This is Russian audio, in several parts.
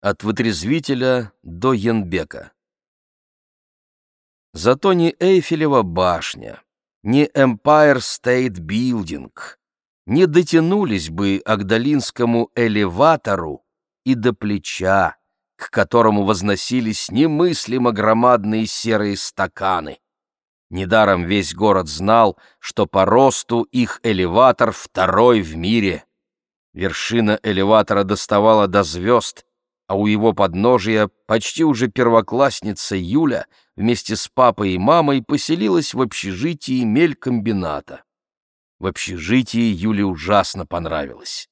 От вытрезвителя до Янбека. Зато не Эйфелева башня, не Empire State Building не дотянулись бы Агдалинскому элеватору и до плеча, к которому возносились немыслимо громадные серые стаканы. Недаром весь город знал, что по росту их элеватор второй в мире. Вершина элеватора доставала до звезд, а у его подножия почти уже первоклассница Юля вместе с папой и мамой поселилась в общежитии мелькомбината. В общежитии Юле ужасно понравилось.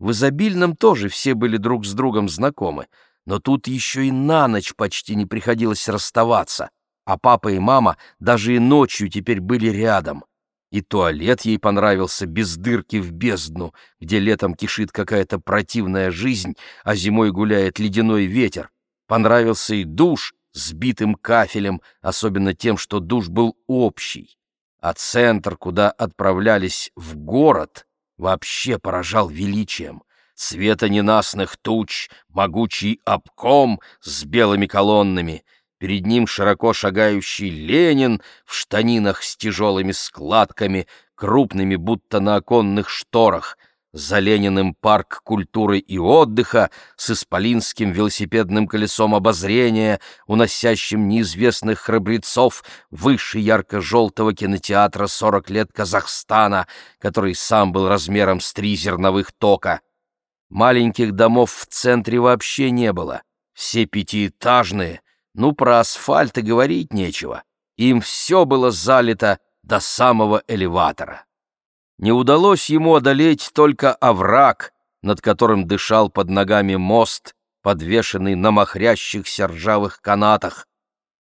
В изобильном тоже все были друг с другом знакомы, но тут еще и на ночь почти не приходилось расставаться, а папа и мама даже и ночью теперь были рядом. И туалет ей понравился без дырки в бездну, где летом кишит какая-то противная жизнь, а зимой гуляет ледяной ветер. Понравился и душ с битым кафелем, особенно тем, что душ был общий. А центр, куда отправлялись в город, вообще поражал величием. Цвета ненастных туч, могучий обком с белыми колоннами — Перед ним широко шагающий Ленин в штанинах с тяжелыми складками, крупными, будто на оконных шторах. За Лениным парк культуры и отдыха с исполинским велосипедным колесом обозрения, уносящим неизвестных храбрецов выше ярко-желтого кинотеатра «40 лет Казахстана», который сам был размером с три зерновых тока. Маленьких домов в центре вообще не было. Все пятиэтажные, ну, про асфальт и говорить нечего. Им все было залито до самого элеватора. Не удалось ему одолеть только овраг, над которым дышал под ногами мост, подвешенный на махрящихся ржавых канатах.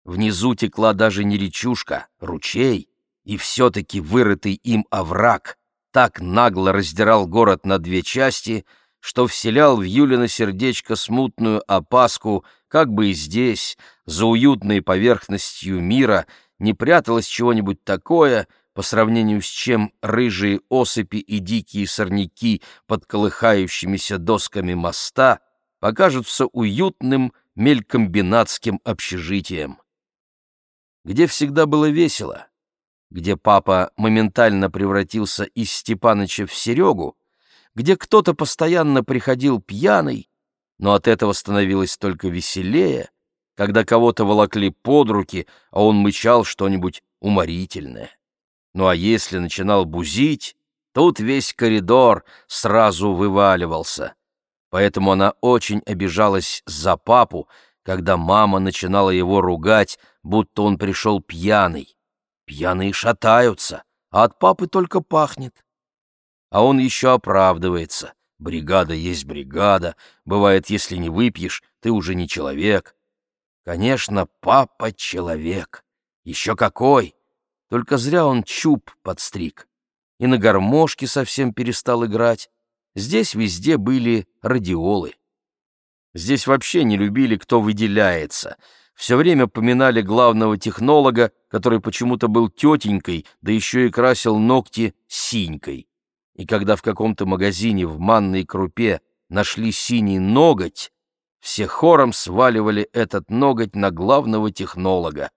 Внизу текла даже не речушка, ручей, и все-таки вырытый им овраг так нагло раздирал город на две части, что вселял в Юлина сердечко смутную опаску, как бы и здесь, за уютной поверхностью мира, не пряталось чего-нибудь такое, по сравнению с чем рыжие осыпи и дикие сорняки под колыхающимися досками моста покажутся уютным мелькомбинатским общежитием. Где всегда было весело, где папа моментально превратился из Степаныча в Серегу, где кто-то постоянно приходил пьяный, но от этого становилось только веселее, когда кого-то волокли под руки, а он мычал что-нибудь уморительное. Ну а если начинал бузить, тут весь коридор сразу вываливался. Поэтому она очень обижалась за папу, когда мама начинала его ругать, будто он пришел пьяный. Пьяные шатаются, а от папы только пахнет. А он еще оправдывается. Бригада есть бригада. Бывает, если не выпьешь, ты уже не человек. Конечно, папа человек. Еще какой! Только зря он чуб подстриг. И на гармошке совсем перестал играть. Здесь везде были радиолы. Здесь вообще не любили, кто выделяется. Все время поминали главного технолога, который почему-то был тетенькой, да еще и красил ногти синькой и когда в каком-то магазине в манной крупе нашли синий ноготь, все хором сваливали этот ноготь на главного технолога.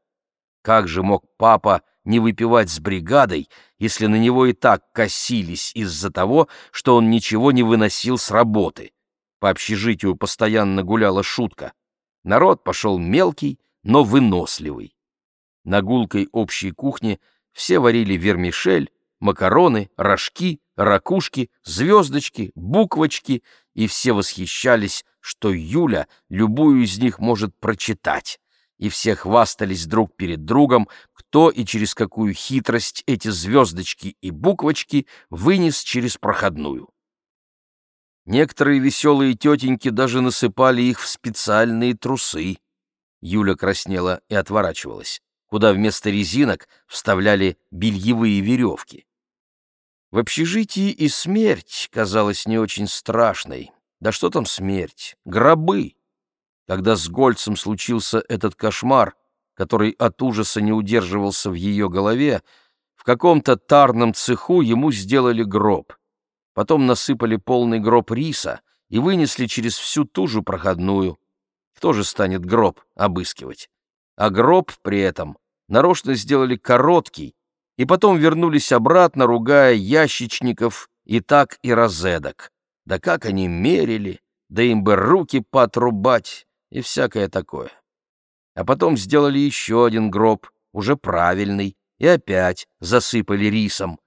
Как же мог папа не выпивать с бригадой, если на него и так косились из-за того, что он ничего не выносил с работы? По общежитию постоянно гуляла шутка. Народ пошел мелкий, но выносливый. На гулкой общей кухне все варили вермишель, макароны, рожки, ракушки, звездочки, буквочки, и все восхищались, что Юля любую из них может прочитать. И все хвастались друг перед другом, кто и через какую хитрость эти звездочки и буквочки вынес через проходную. Некоторые веселые тетеньки даже насыпали их в специальные трусы. Юля краснела и отворачивалась, куда вместо резинок вставляли бельевые веревки. В общежитии и смерть казалась не очень страшной. Да что там смерть? Гробы! Когда с Гольцем случился этот кошмар, который от ужаса не удерживался в ее голове, в каком-то тарном цеху ему сделали гроб. Потом насыпали полный гроб риса и вынесли через всю ту же проходную. Кто же станет гроб обыскивать? А гроб при этом нарочно сделали короткий, и потом вернулись обратно, ругая ящичников и так и розедок. Да как они мерили, да им бы руки поотрубать и всякое такое. А потом сделали еще один гроб, уже правильный, и опять засыпали рисом.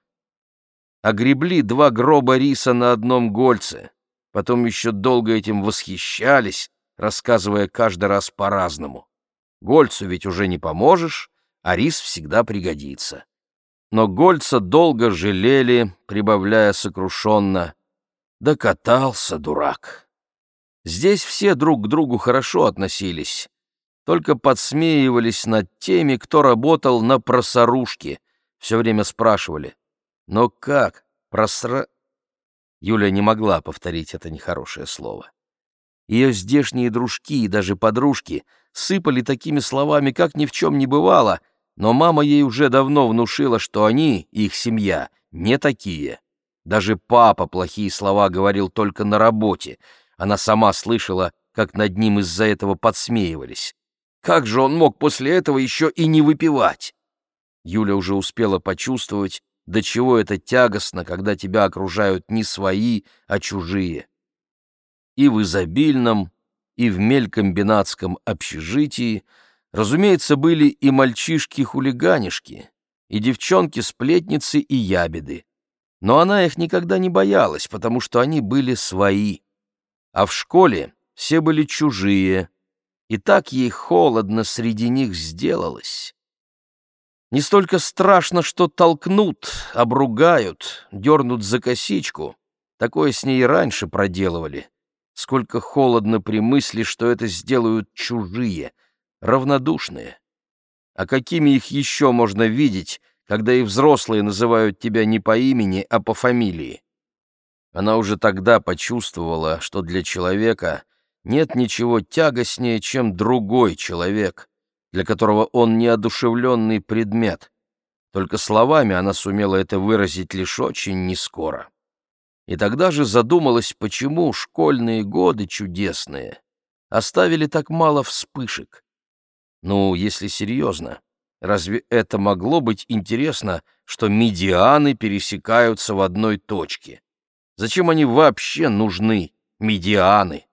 Огребли два гроба риса на одном гольце, потом еще долго этим восхищались, рассказывая каждый раз по-разному. Гольцу ведь уже не поможешь, а рис всегда пригодится. Но Гольца долго жалели, прибавляя сокрушенно. Докатался, дурак. Здесь все друг к другу хорошо относились, только подсмеивались над теми, кто работал на просорушке. Все время спрашивали. Но как? Просра... Юля не могла повторить это нехорошее слово. Ее здешние дружки и даже подружки сыпали такими словами, как ни в чем не бывало, но мама ей уже давно внушила, что они, их семья, не такие. Даже папа плохие слова говорил только на работе. Она сама слышала, как над ним из-за этого подсмеивались. Как же он мог после этого еще и не выпивать? Юля уже успела почувствовать, до чего это тягостно, когда тебя окружают не свои, а чужие. И в изобильном, и в мелькомбинатском общежитии, разумеется, были и мальчишки-хулиганишки, и девчонки-сплетницы и ябеды. Но она их никогда не боялась, потому что они были свои. А в школе все были чужие, и так ей холодно среди них сделалось. Не столько страшно, что толкнут, обругают, дернут за косичку. Такое с ней раньше проделывали. Сколько холодно при мысли, что это сделают чужие, равнодушные. А какими их еще можно видеть, когда и взрослые называют тебя не по имени, а по фамилии? Она уже тогда почувствовала, что для человека нет ничего тягостнее, чем другой человек, для которого он неодушевленный предмет. Только словами она сумела это выразить лишь очень нескоро. И тогда же задумалась, почему школьные годы чудесные оставили так мало вспышек. Ну, если серьезно, разве это могло быть интересно, что медианы пересекаются в одной точке? Зачем они вообще нужны, медианы?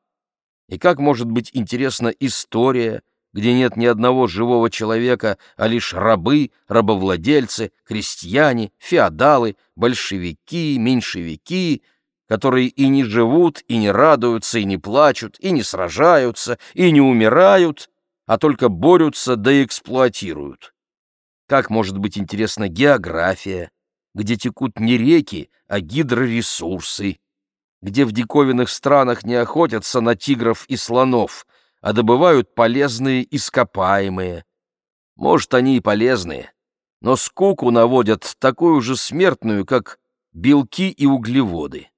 И как может быть интересна история, где нет ни одного живого человека, а лишь рабы, рабовладельцы, крестьяне, феодалы, большевики, меньшевики, которые и не живут, и не радуются, и не плачут, и не сражаются, и не умирают, а только борются да эксплуатируют. Как может быть интересна география, где текут не реки, а гидроресурсы, где в диковинных странах не охотятся на тигров и слонов, а добывают полезные ископаемые. Может, они и полезные, но скуку наводят такую же смертную, как белки и углеводы.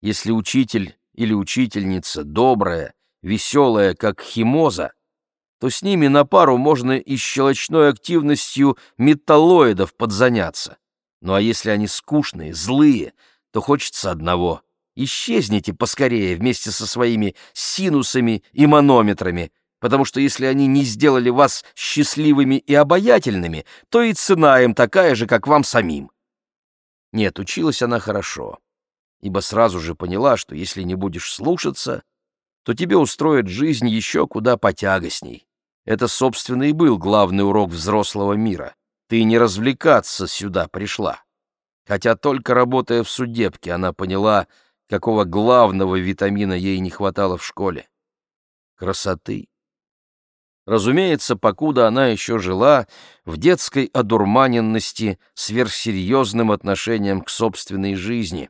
Если учитель или учительница добрая, веселая, как химоза, то с ними на пару можно и щелочной активностью металлоидов подзаняться. Ну а если они скучные, злые, то хочется одного исчезните поскорее вместе со своими синусами и манометрами, потому что если они не сделали вас счастливыми и обаятельными, то и цена им такая же, как вам самим. Нет, училась она хорошо, ибо сразу же поняла, что если не будешь слушаться, то тебе устроит жизнь еще куда потягостней. Это, собственно, и был главный урок взрослого мира. Ты не развлекаться сюда пришла. Хотя только работая в судебке, она поняла, какого главного витамина ей не хватало в школе. Красоты. Разумеется, покуда она еще жила в детской одурманенности сверхсерьезным отношением к собственной жизни.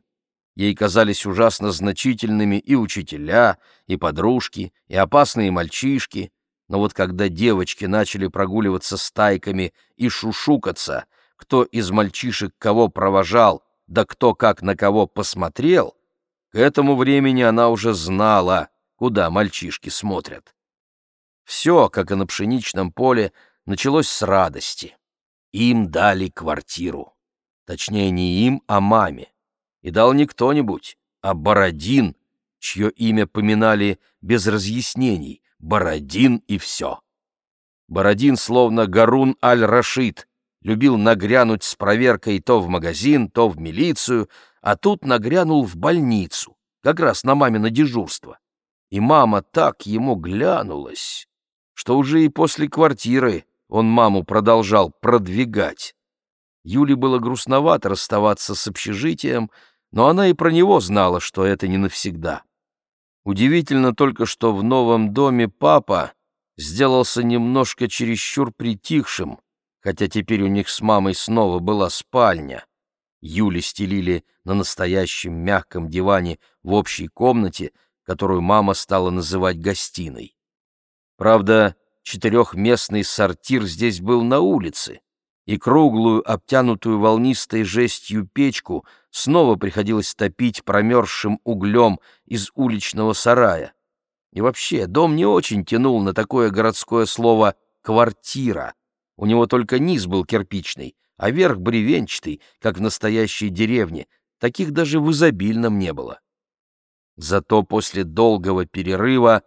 Ей казались ужасно значительными и учителя, и подружки, и опасные мальчишки, но вот когда девочки начали прогуливаться стайками и шушукаться, кто из мальчишек кого провожал, да кто как на кого посмотрел, к этому времени она уже знала, куда мальчишки смотрят. Все, как и на пшеничном поле, началось с радости. Им дали квартиру. Точнее, не им, а маме. И дал не кто-нибудь, а Бородин, чье имя поминали без разъяснений, Бородин и все. Бородин, словно Гарун аль-Рашид, любил нагрянуть с проверкой то в магазин, то в милицию, а тут нагрянул в больницу, как раз на мамино дежурство. И мама так ему глянулась, что уже и после квартиры он маму продолжал продвигать. Юле было грустновато расставаться с общежитием, но она и про него знала, что это не навсегда. Удивительно только, что в новом доме папа сделался немножко чересчур притихшим, хотя теперь у них с мамой снова была спальня. Юли стелили на настоящем мягком диване в общей комнате, которую мама стала называть гостиной. Правда, четырехместный сортир здесь был на улице, и круглую, обтянутую волнистой жестью печку снова приходилось топить промерзшим углем из уличного сарая. И вообще, дом не очень тянул на такое городское слово «квартира». У него только низ был кирпичный, а верх бревенчатый, как в настоящей деревне. Таких даже в изобильном не было. Зато после долгого перерыва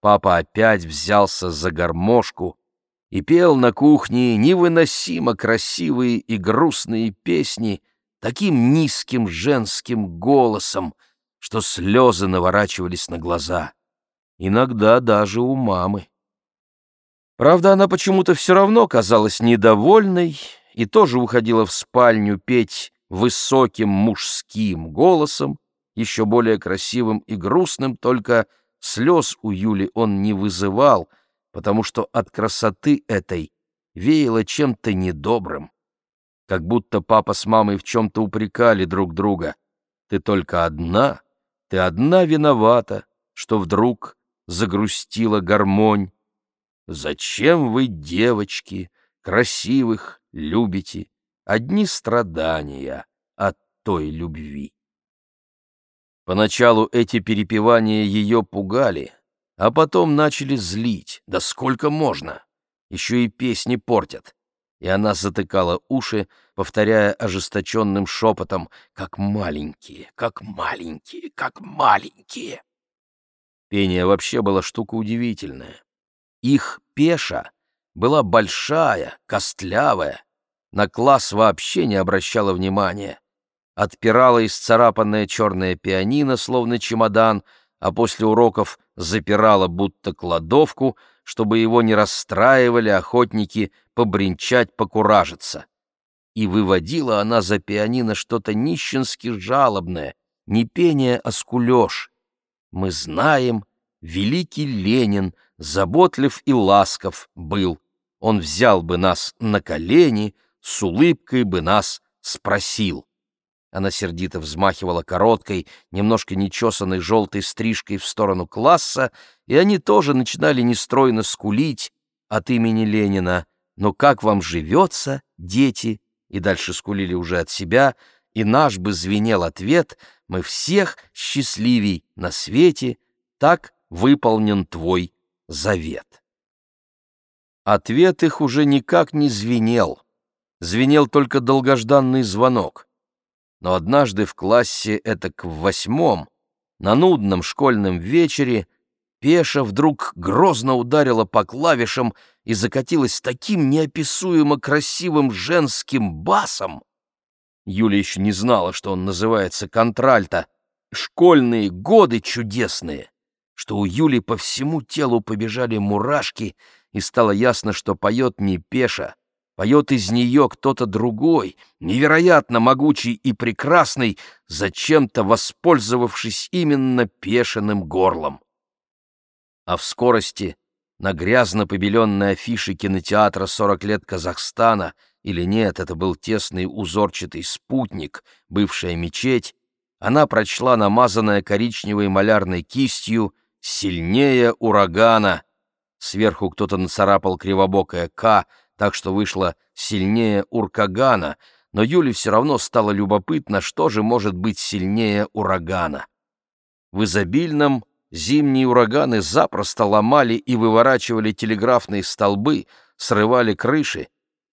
папа опять взялся за гармошку и пел на кухне невыносимо красивые и грустные песни таким низким женским голосом, что слезы наворачивались на глаза. Иногда даже у мамы. Правда, она почему-то все равно казалась недовольной и тоже уходила в спальню петь высоким мужским голосом, еще более красивым и грустным, только слез у Юли он не вызывал, потому что от красоты этой веяло чем-то недобрым. Как будто папа с мамой в чем-то упрекали друг друга. «Ты только одна, ты одна виновата, что вдруг загрустила гармонь. Зачем вы, девочки, красивых, любите? Одни страдания от той любви». Поначалу эти перепевания ее пугали, а потом начали злить. Да сколько можно! Еще и песни портят. И она затыкала уши, повторяя ожесточенным шепотом «Как маленькие, как маленькие, как маленькие!» Пение вообще было штука удивительная. Их пеша была большая, костлявая, на класс вообще не обращала внимания отпирала исцарапанное черное пианино, словно чемодан, а после уроков запирала будто кладовку, чтобы его не расстраивали охотники побренчать, покуражиться. И выводила она за пианино что-то нищенски жалобное, не пение, а скулеж. Мы знаем, великий Ленин, заботлив и ласков был. Он взял бы нас на колени, с улыбкой бы нас спросил. Она сердито взмахивала короткой, немножко нечесанной желтой стрижкой в сторону класса, и они тоже начинали нестройно скулить от имени Ленина. «Но как вам живется, дети?» И дальше скулили уже от себя, и наш бы звенел ответ «Мы всех счастливей на свете, так выполнен твой завет». Ответ их уже никак не звенел. Звенел только долгожданный звонок но однажды в классе этак в восьмом, на нудном школьном вечере, Пеша вдруг грозно ударила по клавишам и закатилась таким неописуемо красивым женским басом. Юля еще не знала, что он называется контральто. Школьные годы чудесные, что у Юли по всему телу побежали мурашки, и стало ясно, что поет не Пеша, Поет из нее кто-то другой, невероятно могучий и прекрасный, зачем-то воспользовавшись именно пешеным горлом. А в скорости на грязно побеленной афише кинотеатра «40 лет Казахстана» или нет, это был тесный узорчатый спутник, бывшая мечеть, она прочла намазанная коричневой малярной кистью «Сильнее урагана». Сверху кто-то нацарапал кривобокое «К», так что вышло сильнее Уркагана, но Юле все равно стало любопытно, что же может быть сильнее урагана. В изобильном зимние ураганы запросто ломали и выворачивали телеграфные столбы, срывали крыши.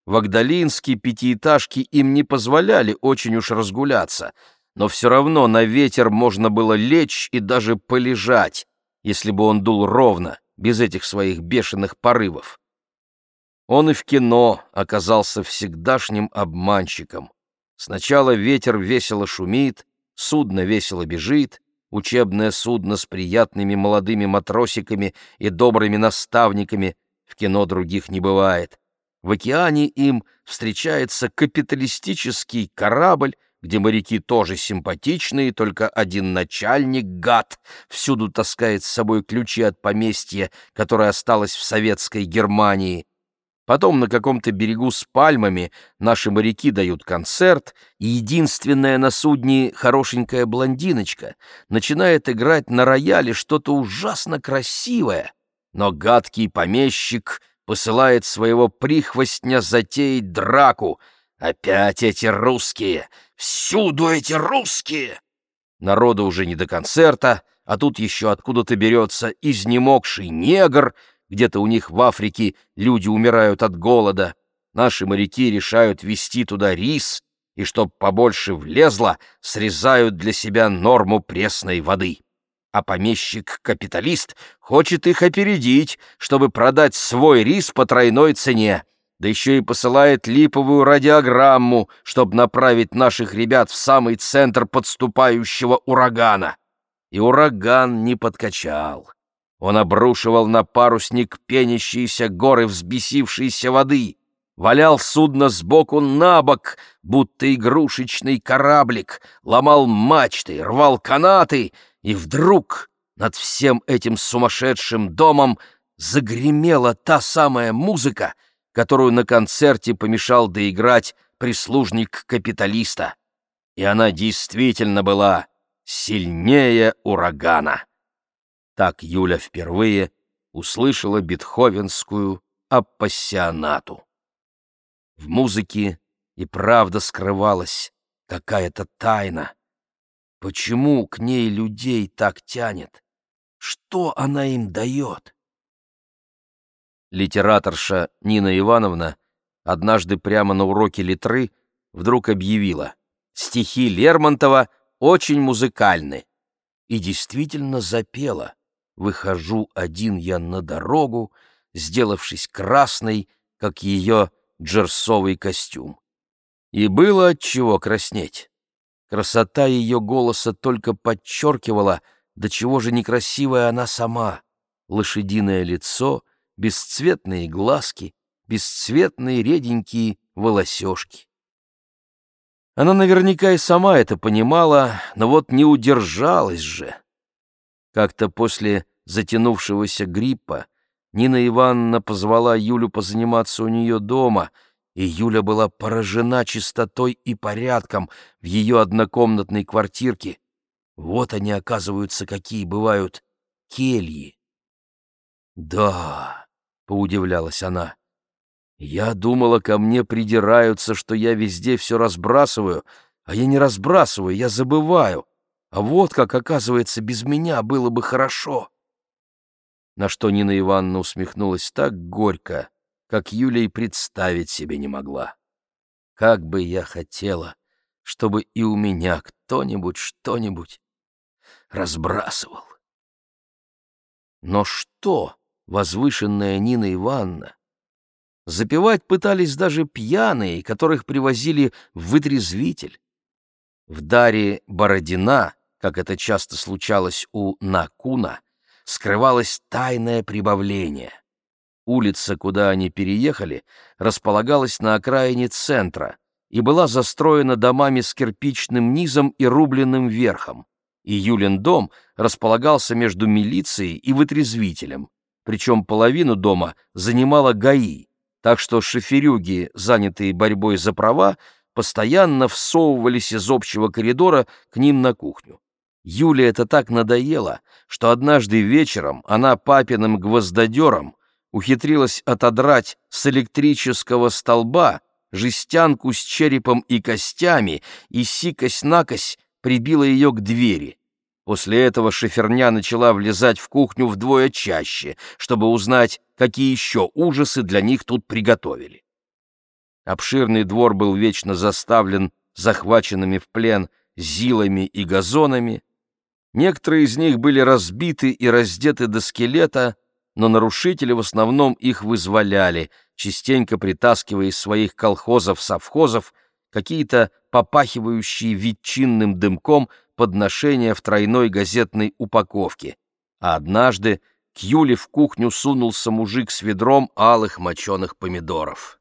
В Агдалинске пятиэтажки им не позволяли очень уж разгуляться, но все равно на ветер можно было лечь и даже полежать, если бы он дул ровно, без этих своих бешеных порывов. Он и в кино оказался всегдашним обманщиком. Сначала ветер весело шумит, судно весело бежит, учебное судно с приятными молодыми матросиками и добрыми наставниками, в кино других не бывает. В океане им встречается капиталистический корабль, где моряки тоже симпатичные, только один начальник, гад, всюду таскает с собой ключи от поместья, которое осталось в советской Германии. Потом на каком-то берегу с пальмами наши моряки дают концерт, и единственная на судне хорошенькая блондиночка начинает играть на рояле что-то ужасно красивое, но гадкий помещик посылает своего прихвостня затеять драку. Опять эти русские! Всюду эти русские! Народу уже не до концерта, а тут еще откуда-то берется изнемогший негр, где-то у них в Африке люди умирают от голода. Наши моряки решают везти туда рис, и чтоб побольше влезло, срезают для себя норму пресной воды. А помещик-капиталист хочет их опередить, чтобы продать свой рис по тройной цене да еще и посылает липовую радиограмму, чтобы направить наших ребят в самый центр подступающего урагана. И ураган не подкачал. Он обрушивал на парусник пенящиеся горы взбесившейся воды, валял судно сбоку на бок, будто игрушечный кораблик, ломал мачты, рвал канаты, и вдруг над всем этим сумасшедшим домом загремела та самая музыка, которую на концерте помешал доиграть прислужник капиталиста. И она действительно была сильнее урагана. Так Юля впервые услышала бетховенскую апассионату. В музыке и правда скрывалась какая-то тайна. Почему к ней людей так тянет? Что она им дает? Литераторша Нина Ивановна однажды прямо на уроке литры вдруг объявила «Стихи Лермонтова очень музыкальны». И действительно запела «Выхожу один я на дорогу, сделавшись красной, как ее джерсовый костюм». И было от чего краснеть. Красота ее голоса только подчеркивала, до чего же некрасивая она сама. Лошадиное лицо — бесцветные глазки, бесцветные реденькие волосешки. Она наверняка и сама это понимала, но вот не удержалась же. Как-то после затянувшегося гриппа Нина Ивановна позвала Юлю позаниматься у нее дома, и Юля была поражена чистотой и порядком в ее однокомнатной квартирке. Вот они, оказываются, какие бывают кельи. Да, поудивлялась она. Я думала, ко мне придираются, что я везде все разбрасываю, а я не разбрасываю, я забываю. А вот как, оказывается, без меня было бы хорошо. На что Нина Ивановна усмехнулась так горько, как Юля представить себе не могла. Как бы я хотела, чтобы и у меня кто-нибудь что-нибудь разбрасывал. Но что? возвышенная Нина Ивановна. Запивать пытались даже пьяные, которых привозили в вытрезвитель. В даре Бородина, как это часто случалось у Накуна, скрывалось тайное прибавление. Улица, куда они переехали, располагалась на окраине центра и была застроена домами с кирпичным низом и рубленным верхом. И Юлин дом располагался между милицией и вытрезвителем причем половину дома занимала ГАИ, так что шоферюги, занятые борьбой за права, постоянно всовывались из общего коридора к ним на кухню. Юле это так надоело, что однажды вечером она папиным гвоздодером ухитрилась отодрать с электрического столба жестянку с черепом и костями и сикось-накось прибила ее к двери. После этого шиферня начала влезать в кухню вдвое чаще, чтобы узнать, какие еще ужасы для них тут приготовили. Обширный двор был вечно заставлен захваченными в плен зилами и газонами. Некоторые из них были разбиты и раздеты до скелета, но нарушители в основном их вызволяли, частенько притаскивая из своих колхозов-совхозов какие-то попахивающие ветчинным дымком подношения в тройной газетной упаковке. А однажды к Юле в кухню сунулся мужик с ведром алых моченых помидоров.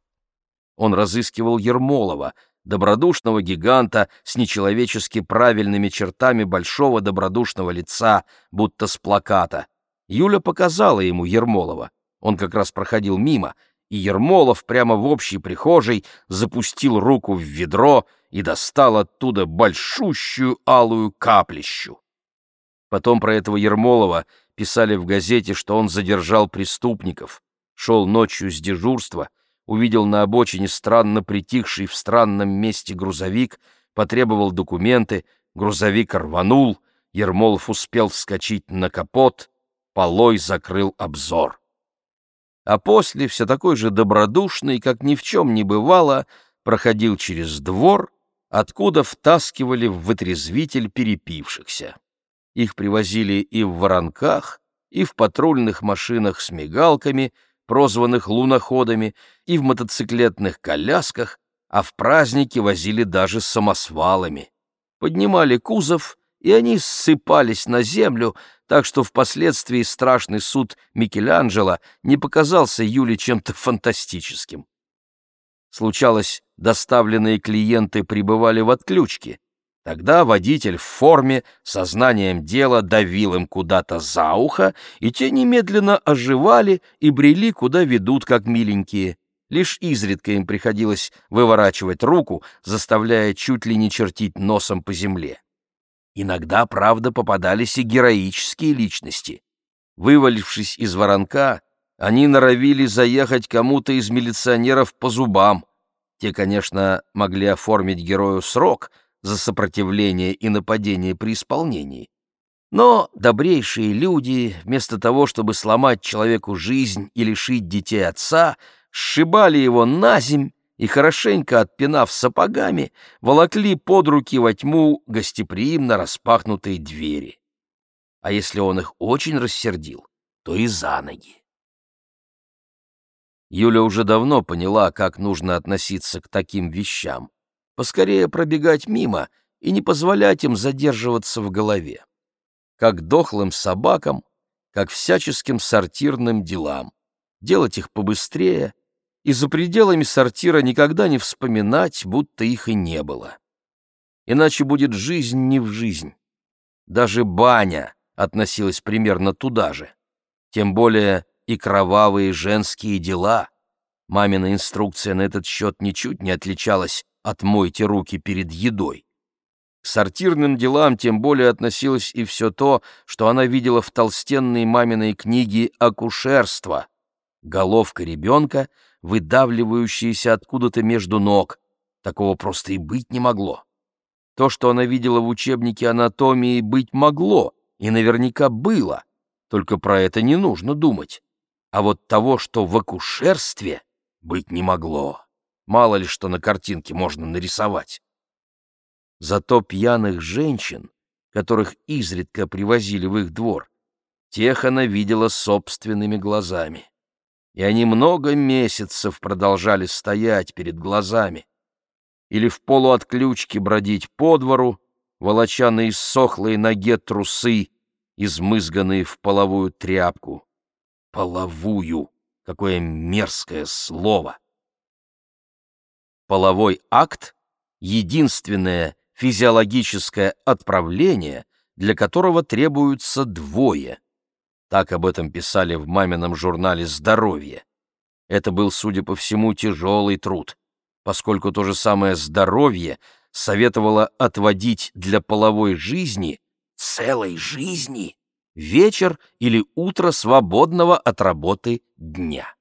Он разыскивал Ермолова, добродушного гиганта с нечеловечески правильными чертами большого добродушного лица, будто с плаката. Юля показала ему Ермолова. Он как раз проходил мимо, и Ермолов прямо в общей прихожей запустил руку в ведро и достал оттуда большущую алую каплищу. Потом про этого Ермолова писали в газете, что он задержал преступников, шел ночью с дежурства, увидел на обочине странно притихший в странном месте грузовик, потребовал документы, грузовик рванул, Ермолов успел вскочить на капот, полой закрыл обзор а после, все такой же добродушный, как ни в чем не бывало, проходил через двор, откуда втаскивали в вытрезвитель перепившихся. Их привозили и в воронках, и в патрульных машинах с мигалками, прозванных луноходами, и в мотоциклетных колясках, а в праздники возили даже самосвалами. Поднимали кузов, и они ссыпались на землю, так что впоследствии страшный суд Микеланджело не показался Юле чем-то фантастическим. Случалось, доставленные клиенты пребывали в отключке. Тогда водитель в форме, сознанием дела давил им куда-то за ухо, и те немедленно оживали и брели, куда ведут, как миленькие. Лишь изредка им приходилось выворачивать руку, заставляя чуть ли не чертить носом по земле. Иногда, правда, попадались и героические личности. Вывалившись из воронка, они норовили заехать кому-то из милиционеров по зубам. Те, конечно, могли оформить герою срок за сопротивление и нападение при исполнении. Но добрейшие люди, вместо того, чтобы сломать человеку жизнь и лишить детей отца, сшибали его на земь и, хорошенько отпинав сапогами, волокли под руки во тьму гостеприимно распахнутые двери. А если он их очень рассердил, то и за ноги. Юля уже давно поняла, как нужно относиться к таким вещам. Поскорее пробегать мимо и не позволять им задерживаться в голове. Как дохлым собакам, как всяческим сортирным делам. Делать их побыстрее и за пределами сортира никогда не вспоминать, будто их и не было. Иначе будет жизнь не в жизнь. Даже баня относилась примерно туда же. Тем более и кровавые женские дела. Мамина инструкция на этот счет ничуть не отличалась от «мойте руки перед едой». К сортирным делам тем более относилось и все то, что она видела в толстенной маминой книге «Акушерство». Головка ребенка — выдавливающиеся откуда-то между ног. Такого просто и быть не могло. То, что она видела в учебнике анатомии, быть могло, и наверняка было, только про это не нужно думать. А вот того, что в акушерстве, быть не могло. Мало ли что на картинке можно нарисовать. Зато пьяных женщин, которых изредка привозили в их двор, тех она видела собственными глазами и они много месяцев продолжали стоять перед глазами или в полуотключке бродить по двору, волоча на иссохлые ноге трусы, измызганные в половую тряпку. Половую! Какое мерзкое слово! Половой акт — единственное физиологическое отправление, для которого требуются двое — так об этом писали в мамином журнале «Здоровье». Это был, судя по всему, тяжелый труд, поскольку то же самое «здоровье» советовало отводить для половой жизни, целой жизни, вечер или утро свободного от работы дня.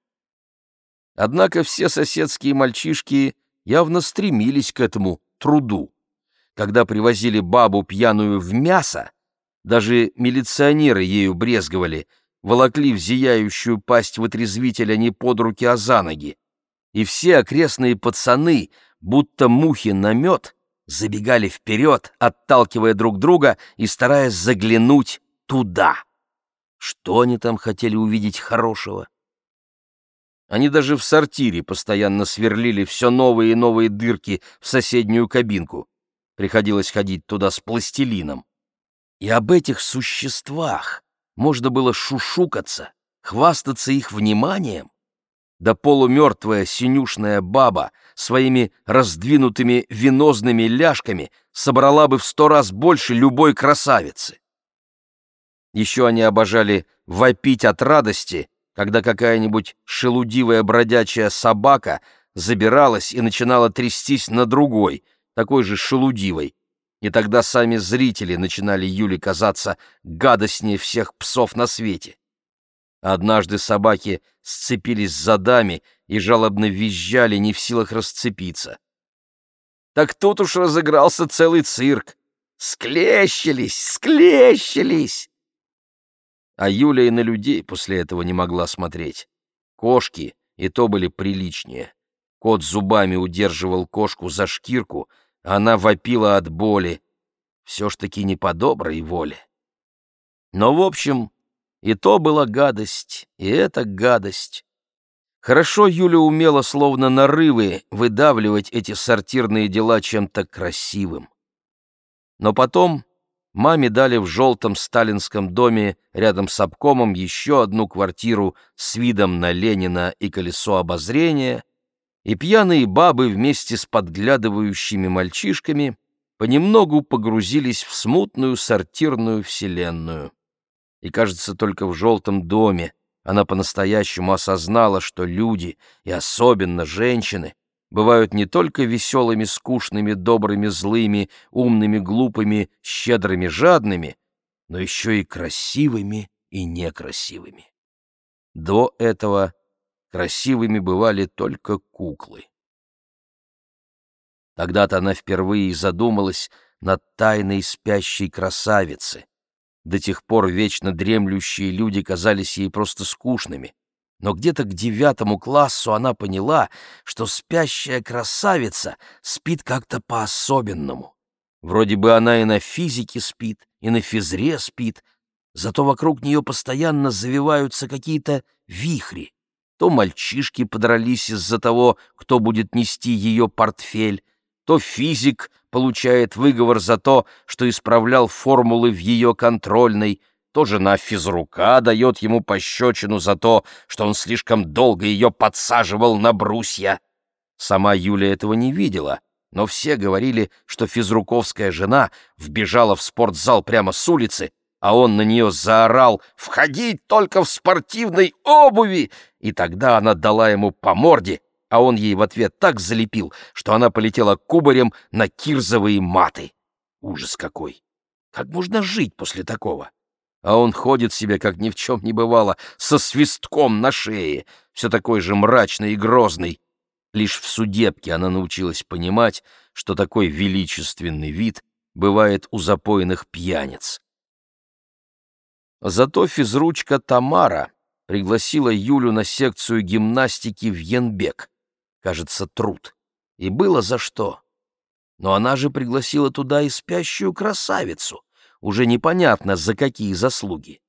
Однако все соседские мальчишки явно стремились к этому труду. Когда привозили бабу пьяную в мясо, даже милиционеры ею брезговали, волокли в зияющую пасть вытрезвителя не под руки, а за ноги. И все окрестные пацаны, будто мухи на мед, забегали вперед, отталкивая друг друга и стараясь заглянуть туда. Что они там хотели увидеть хорошего? Они даже в сортире постоянно сверлили все новые и новые дырки в соседнюю кабинку. Приходилось ходить туда с пластилином. И об этих существах можно было шушукаться, хвастаться их вниманием. Да полумертвая синюшная баба своими раздвинутыми венозными ляжками собрала бы в сто раз больше любой красавицы. Еще они обожали вопить от радости, когда какая-нибудь шелудивая бродячая собака забиралась и начинала трястись на другой, такой же шелудивой, и тогда сами зрители начинали Юле казаться гадостнее всех псов на свете. Однажды собаки сцепились задами и жалобно визжали, не в силах расцепиться. Так тут уж разыгрался целый цирк. Склещились, склещились! А Юля и на людей после этого не могла смотреть. Кошки и то были приличнее. Кот зубами удерживал кошку за шкирку, а она вопила от боли. Все ж таки не по доброй воле. Но, в общем, и то была гадость, и это гадость. Хорошо Юля умела словно нарывы выдавливать эти сортирные дела чем-то красивым. Но потом маме дали в желтом сталинском доме рядом с обкомом еще одну квартиру с видом на Ленина и колесо обозрения, и пьяные бабы вместе с подглядывающими мальчишками понемногу погрузились в смутную сортирную вселенную. И, кажется, только в желтом доме она по-настоящему осознала, что люди, и особенно женщины, бывают не только веселыми, скучными, добрыми, злыми, умными, глупыми, щедрыми, жадными, но еще и красивыми и некрасивыми. До этого красивыми бывали только куклы. Тогда-то она впервые задумалась над тайной спящей красавицы. До тех пор вечно дремлющие люди казались ей просто скучными но где-то к девятому классу она поняла, что спящая красавица спит как-то по-особенному. Вроде бы она и на физике спит, и на физре спит, зато вокруг нее постоянно завиваются какие-то вихри. То мальчишки подрались из-за того, кто будет нести ее портфель, то физик получает выговор за то, что исправлял формулы в ее контрольной, то жена физрука дает ему пощечину за то, что он слишком долго ее подсаживал на брусья. Сама Юля этого не видела, но все говорили, что физруковская жена вбежала в спортзал прямо с улицы, а он на нее заорал «Входить только в спортивной обуви!» И тогда она дала ему по морде, а он ей в ответ так залепил, что она полетела кубарем на кирзовые маты. Ужас какой! Как можно жить после такого? А он ходит себе, как ни в чем не бывало, со свистком на шее, все такой же мрачный и грозный. Лишь в судебке она научилась понимать, что такой величественный вид бывает у запойных пьяниц. Зато физручка Тамара пригласила Юлю на секцию гимнастики в Янбек, кажется, труд, и было за что. Но она же пригласила туда и спящую красавицу, уже непонятно за какие заслуги.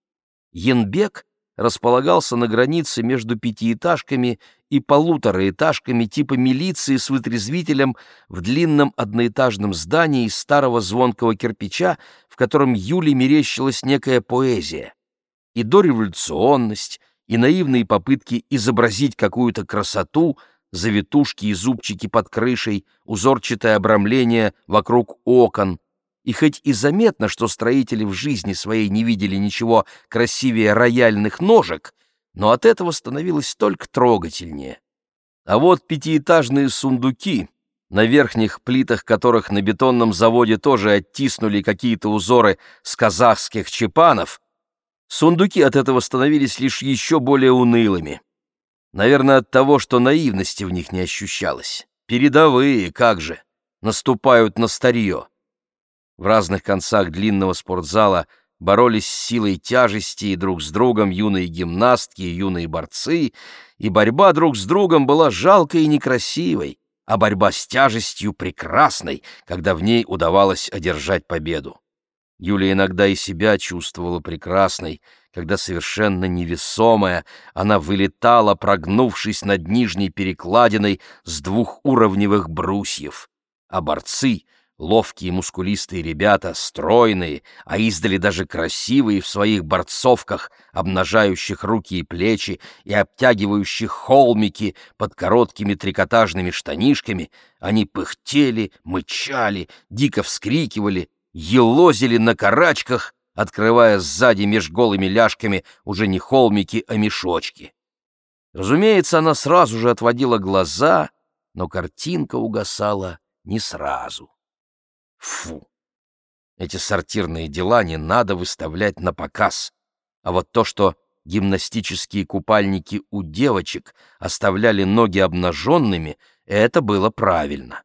Янбек располагался на границе между пятиэтажками и полутораэтажками типа милиции с вытрезвителем в длинном одноэтажном здании из старого звонкого кирпича, в котором Юле мерещилась некая поэзия. И дореволюционность, и наивные попытки изобразить какую-то красоту, завитушки и зубчики под крышей, узорчатое обрамление вокруг окон — и хоть и заметно, что строители в жизни своей не видели ничего красивее рояльных ножек, но от этого становилось только трогательнее. А вот пятиэтажные сундуки, на верхних плитах которых на бетонном заводе тоже оттиснули какие-то узоры с казахских чепанов, сундуки от этого становились лишь еще более унылыми. Наверное, от того, что наивности в них не ощущалось. Передовые, как же, наступают на старье. В разных концах длинного спортзала боролись с силой тяжести и друг с другом юные гимнастки и юные борцы, и борьба друг с другом была жалкой и некрасивой, а борьба с тяжестью прекрасной, когда в ней удавалось одержать победу. Юля иногда и себя чувствовала прекрасной, когда совершенно невесомая она вылетала, прогнувшись над нижней перекладиной с двухуровневых брусьев, а борцы — Ловкие мускулистые ребята, стройные, а издали даже красивые в своих борцовках, обнажающих руки и плечи и обтягивающих холмики под короткими трикотажными штанишками, они пыхтели, мычали, дико вскрикивали, елозили на карачках, открывая сзади меж голыми ляжками уже не холмики, а мешочки. Разумеется, она сразу же отводила глаза, но картинка угасала не сразу. Фу! Эти сортирные дела не надо выставлять на показ. А вот то, что гимнастические купальники у девочек оставляли ноги обнаженными, это было правильно.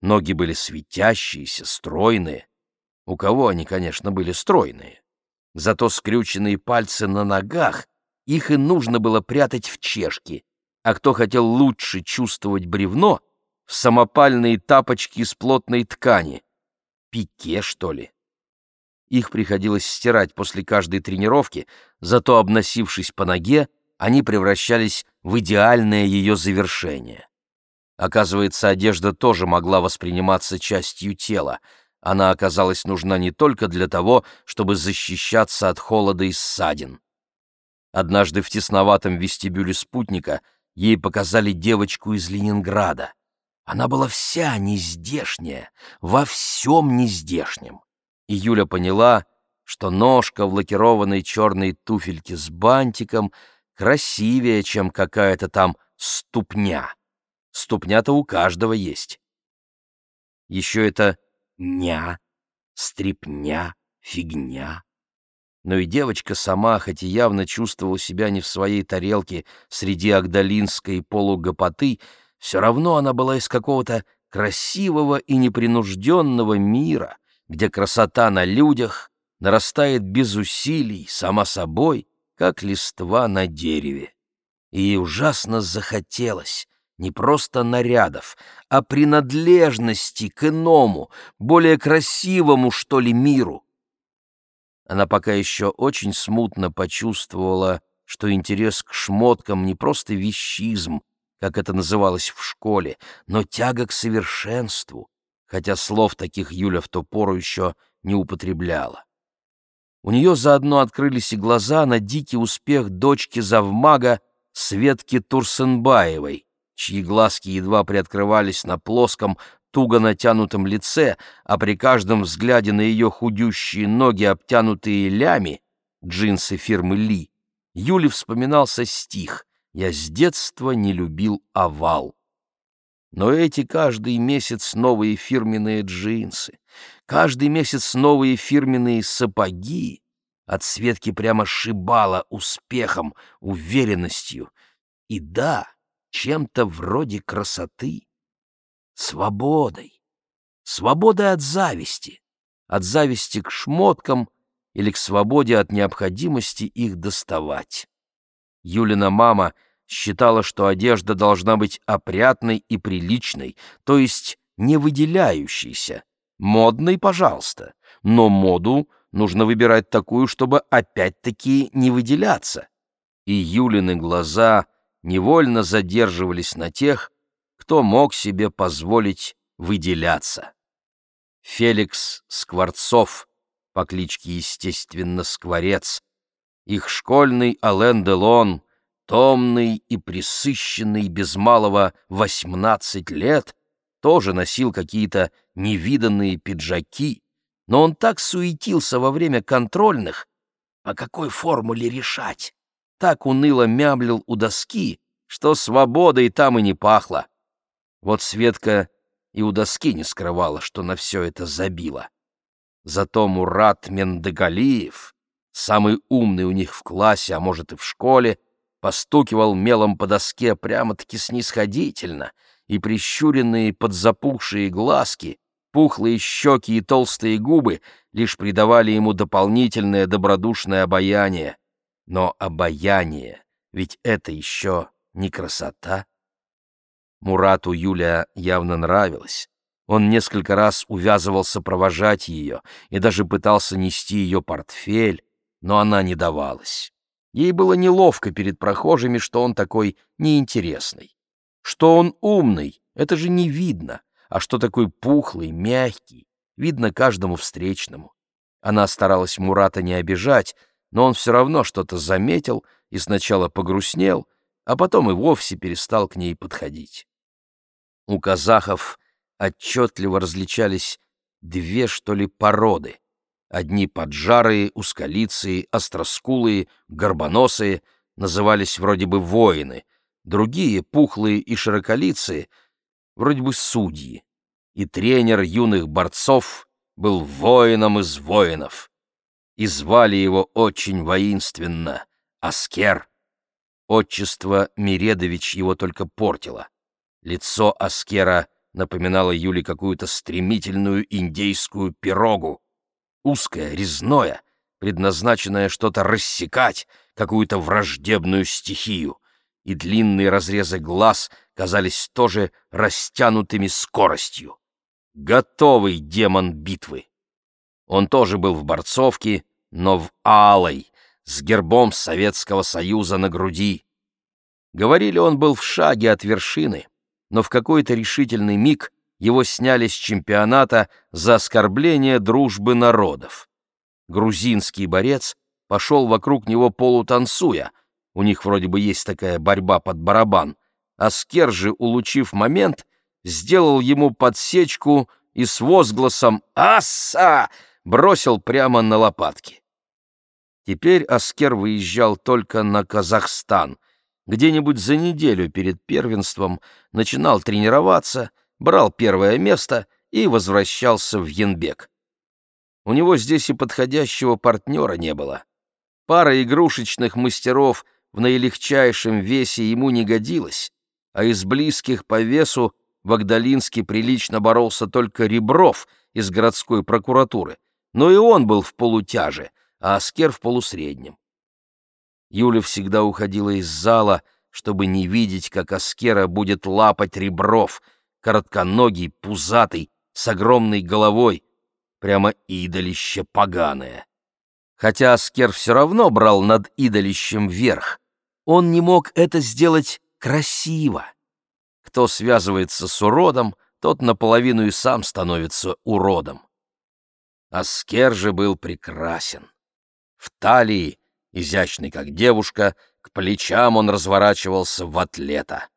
Ноги были светящиеся, стройные. У кого они, конечно, были стройные. Зато скрюченные пальцы на ногах, их и нужно было прятать в чешки. А кто хотел лучше чувствовать бревно, в самопальные тапочки из плотной ткани — пике, что ли. Их приходилось стирать после каждой тренировки, зато, обносившись по ноге, они превращались в идеальное ее завершение. Оказывается, одежда тоже могла восприниматься частью тела. Она оказалась нужна не только для того, чтобы защищаться от холода и ссадин. Однажды в тесноватом вестибюле спутника ей показали девочку из Ленинграда. Она была вся нездешняя, во всем нездешнем. И Юля поняла, что ножка в лакированной черной туфельке с бантиком красивее, чем какая-то там ступня. Ступня-то у каждого есть. Еще это ня, стрипня, фигня. Но и девочка сама, хоть и явно чувствовала себя не в своей тарелке среди агдалинской полугопоты, все равно она была из какого-то красивого и непринужденного мира, где красота на людях нарастает без усилий, сама собой, как листва на дереве. И ужасно захотелось не просто нарядов, а принадлежности к иному, более красивому, что ли, миру. Она пока еще очень смутно почувствовала, что интерес к шмоткам не просто вещизм, как это называлось в школе, но тяга к совершенству, хотя слов таких Юля в ту пору еще не употребляла. У нее заодно открылись и глаза на дикий успех дочки завмага Светки Турсенбаевой, чьи глазки едва приоткрывались на плоском, туго натянутом лице, а при каждом взгляде на ее худющие ноги, обтянутые лями, джинсы фирмы Ли, Юле вспоминался стих — я с детства не любил овал. Но эти каждый месяц новые фирменные джинсы, каждый месяц новые фирменные сапоги от Светки прямо шибало успехом, уверенностью и, да, чем-то вроде красоты, свободой, свободой от зависти, от зависти к шмоткам или к свободе от необходимости их доставать. Юлина мама считала, что одежда должна быть опрятной и приличной, то есть не выделяющейся. Модной, пожалуйста, но моду нужно выбирать такую, чтобы опять-таки не выделяться. И Юлины глаза невольно задерживались на тех, кто мог себе позволить выделяться. Феликс Скворцов, по кличке, естественно, Скворец, их школьный Ален Делон, томный и присыщенный без малого восемнадцать лет, тоже носил какие-то невиданные пиджаки, но он так суетился во время контрольных, по какой формуле решать, так уныло мямлил у доски, что свободой там и не пахло. Вот Светка и у доски не скрывала, что на все это забила. Зато Мурат Мендегалиев самый умный у них в классе, а может и в школе, постукивал мелом по доске прямо-таки снисходительно, и прищуренные подзапухшие глазки, пухлые щеки и толстые губы лишь придавали ему дополнительное добродушное обаяние. Но обаяние, ведь это еще не красота. Мурату Юля явно нравилась. Он несколько раз увязывался провожать ее и даже пытался нести ее портфель, но она не давалась. Ей было неловко перед прохожими, что он такой неинтересный. Что он умный, это же не видно, а что такой пухлый, мягкий, видно каждому встречному. Она старалась Мурата не обижать, но он все равно что-то заметил и сначала погрустнел, а потом и вовсе перестал к ней подходить. У казахов отчетливо различались две, что ли, породы. Одни поджарые, узколицые, остроскулые, горбоносые, назывались вроде бы воины, другие, пухлые и широколицые, вроде бы судьи. И тренер юных борцов был воином из воинов. И звали его очень воинственно — Аскер. Отчество Миредович его только портило. Лицо Аскера напоминало Юле какую-то стремительную индейскую пирогу. Узкое, резное, предназначенное что-то рассекать, какую-то враждебную стихию. И длинные разрезы глаз казались тоже растянутыми скоростью. Готовый демон битвы. Он тоже был в борцовке, но в алой, с гербом Советского Союза на груди. Говорили, он был в шаге от вершины, но в какой-то решительный миг его сняли с чемпионата за оскорбление дружбы народов. Грузинский борец пошел вокруг него полутанцуя, у них вроде бы есть такая борьба под барабан, а Скержи, улучив момент, сделал ему подсечку и с возгласом «Асса!» бросил прямо на лопатки. Теперь Аскер выезжал только на Казахстан, где-нибудь за неделю перед первенством начинал тренироваться, брал первое место и возвращался в Янбек. У него здесь и подходящего партнера не было. Пара игрушечных мастеров в наилегчайшем весе ему не годилась, а из близких по весу в Агдалинске прилично боролся только Ребров из городской прокуратуры, но и он был в полутяже, а Аскер в полусреднем. Юля всегда уходила из зала, чтобы не видеть, как Аскера будет лапать ребров, коротконогий, пузатый, с огромной головой, прямо идолище поганое. Хотя Аскер все равно брал над идолищем верх, он не мог это сделать красиво. Кто связывается с уродом, тот наполовину и сам становится уродом. Аскер же был прекрасен. В талии Изящный, как девушка, к плечам он разворачивался в атлета.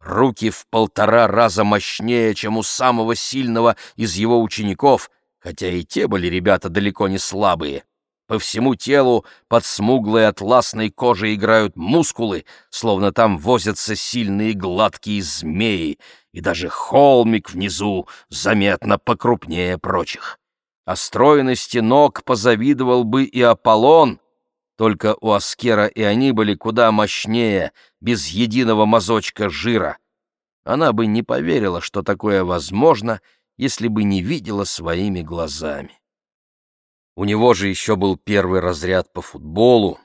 Руки в полтора раза мощнее, чем у самого сильного из его учеников, хотя и те были ребята далеко не слабые. По всему телу под смуглой атласной кожей играют мускулы, словно там возятся сильные гладкие змеи, и даже холмик внизу заметно покрупнее прочих. О стройности ног позавидовал бы и Аполлон, только у Аскера и они были куда мощнее, без единого мазочка жира. Она бы не поверила, что такое возможно, если бы не видела своими глазами. У него же еще был первый разряд по футболу,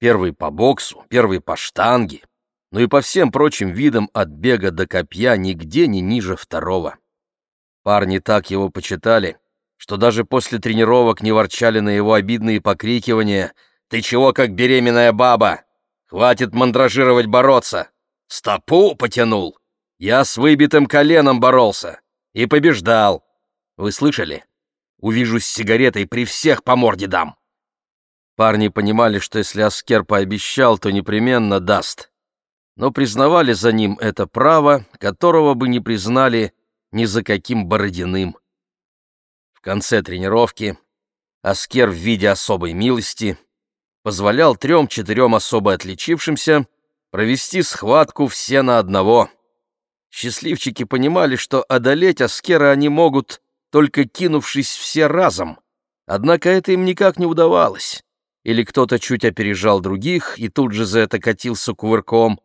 первый по боксу, первый по штанге, ну и по всем прочим видам от бега до копья нигде не ниже второго. Парни так его почитали, что даже после тренировок не ворчали на его обидные покрикивания — ты чего как беременная баба? Хватит мандражировать бороться. Стопу потянул. Я с выбитым коленом боролся. И побеждал. Вы слышали? Увижу с сигаретой, при всех по морде дам. Парни понимали, что если Аскер пообещал, то непременно даст. Но признавали за ним это право, которого бы не признали ни за каким Бородиным. В конце тренировки Аскер в виде особой милости позволял трем-четырем особо отличившимся провести схватку все на одного. Счастливчики понимали, что одолеть Аскера они могут, только кинувшись все разом. Однако это им никак не удавалось. Или кто-то чуть опережал других и тут же за это катился кувырком,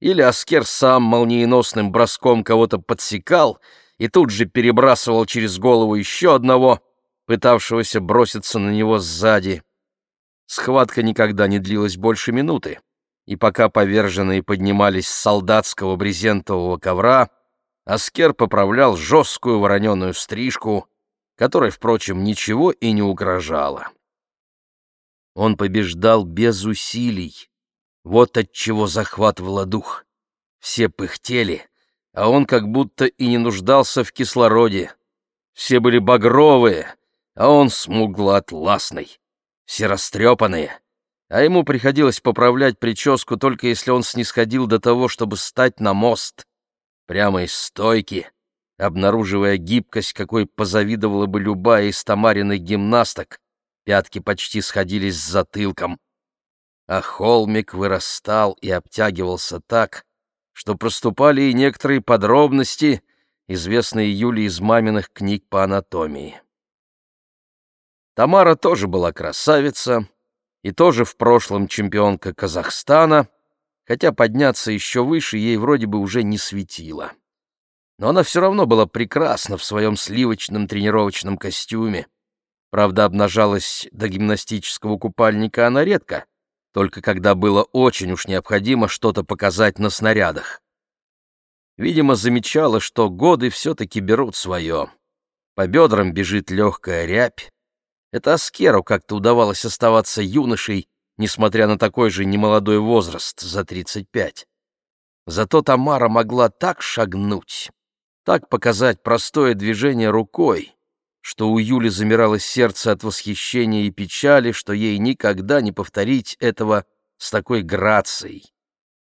или Аскер сам молниеносным броском кого-то подсекал и тут же перебрасывал через голову еще одного, пытавшегося броситься на него сзади. Схватка никогда не длилась больше минуты. и пока поверженные поднимались с солдатского брезентового ковра, Аскер поправлял жесткую вороненую стрижку, которой, впрочем, ничего и не угрожало. Он побеждал без усилий. Вот от чего захватывало дух. Все пыхтели, а он как будто и не нуждался в кислороде. Все были багровые, а он смугло-атласный. Все растрепанные, а ему приходилось поправлять прическу только если он снисходил до того, чтобы стать на мост. Прямо из стойки, обнаруживая гибкость, какой позавидовала бы любая из Тамариных гимнасток, пятки почти сходились с затылком. А холмик вырастал и обтягивался так, что проступали и некоторые подробности, известные Юле из маминых книг по анатомии. Тамара тоже была красавица и тоже в прошлом чемпионка Казахстана, хотя подняться еще выше ей вроде бы уже не светило. Но она все равно была прекрасна в своем сливочном тренировочном костюме. Правда, обнажалась до гимнастического купальника она редко, только когда было очень уж необходимо что-то показать на снарядах. Видимо, замечала, что годы все-таки берут свое. По бедрам бежит легкая рябь, это Аскеру как-то удавалось оставаться юношей, несмотря на такой же немолодой возраст, за 35. Зато Тамара могла так шагнуть, так показать простое движение рукой, что у Юли замирало сердце от восхищения и печали, что ей никогда не повторить этого с такой грацией.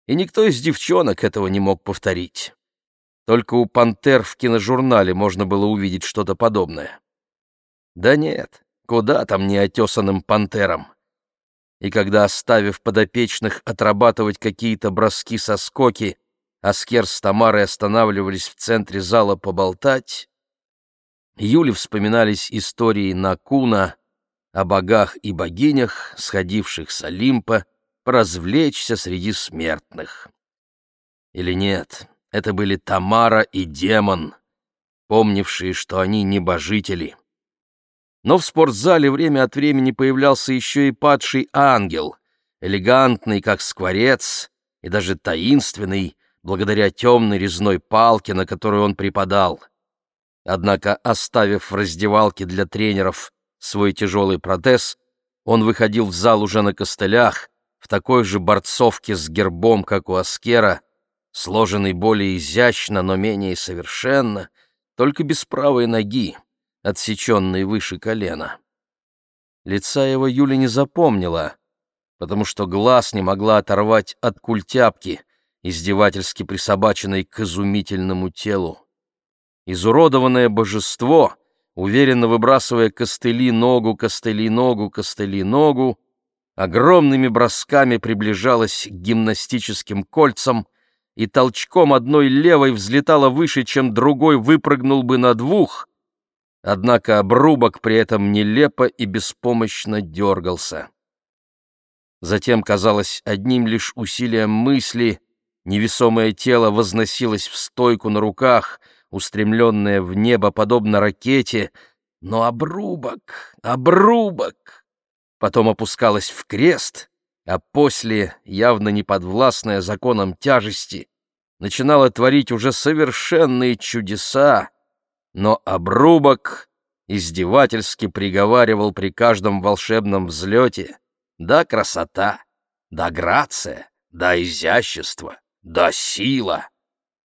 И никто из девчонок этого не мог повторить. Только у «Пантер» в киножурнале можно было увидеть что-то подобное. Да нет, Куда там неотесанным пантерам? И когда, оставив подопечных отрабатывать какие-то броски со скоки, Аскер с Тамарой останавливались в центре зала поболтать, Юле вспоминались истории Накуна о богах и богинях, сходивших с Олимпа, поразвлечься среди смертных. Или нет, это были Тамара и демон, помнившие, что они небожители. Но в спортзале время от времени появлялся еще и падший ангел, элегантный, как скворец, и даже таинственный, благодаря темной резной палке, на которую он припадал. Однако, оставив в раздевалке для тренеров свой тяжелый протез, он выходил в зал уже на костылях, в такой же борцовке с гербом, как у Аскера, сложенный более изящно, но менее совершенно, только без правой ноги отсеченный выше колена. Лица его Юля не запомнила, потому что глаз не могла оторвать от культяпки, издевательски присобаченной к изумительному телу. Изуродованное божество, уверенно выбрасывая костыли ногу, костыли ногу, костыли ногу, огромными бросками приближалось к гимнастическим кольцам и толчком одной левой взлетала выше, чем другой выпрыгнул бы на двух, Однако обрубок при этом нелепо и беспомощно дергался. Затем, казалось, одним лишь усилием мысли невесомое тело возносилось в стойку на руках, устремленное в небо, подобно ракете, но обрубок, обрубок! Потом опускалось в крест, а после, явно не подвластное законам тяжести, начинало творить уже совершенные чудеса, но обрубок издевательски приговаривал при каждом волшебном взлете «Да красота, да грация, да изящество, да сила».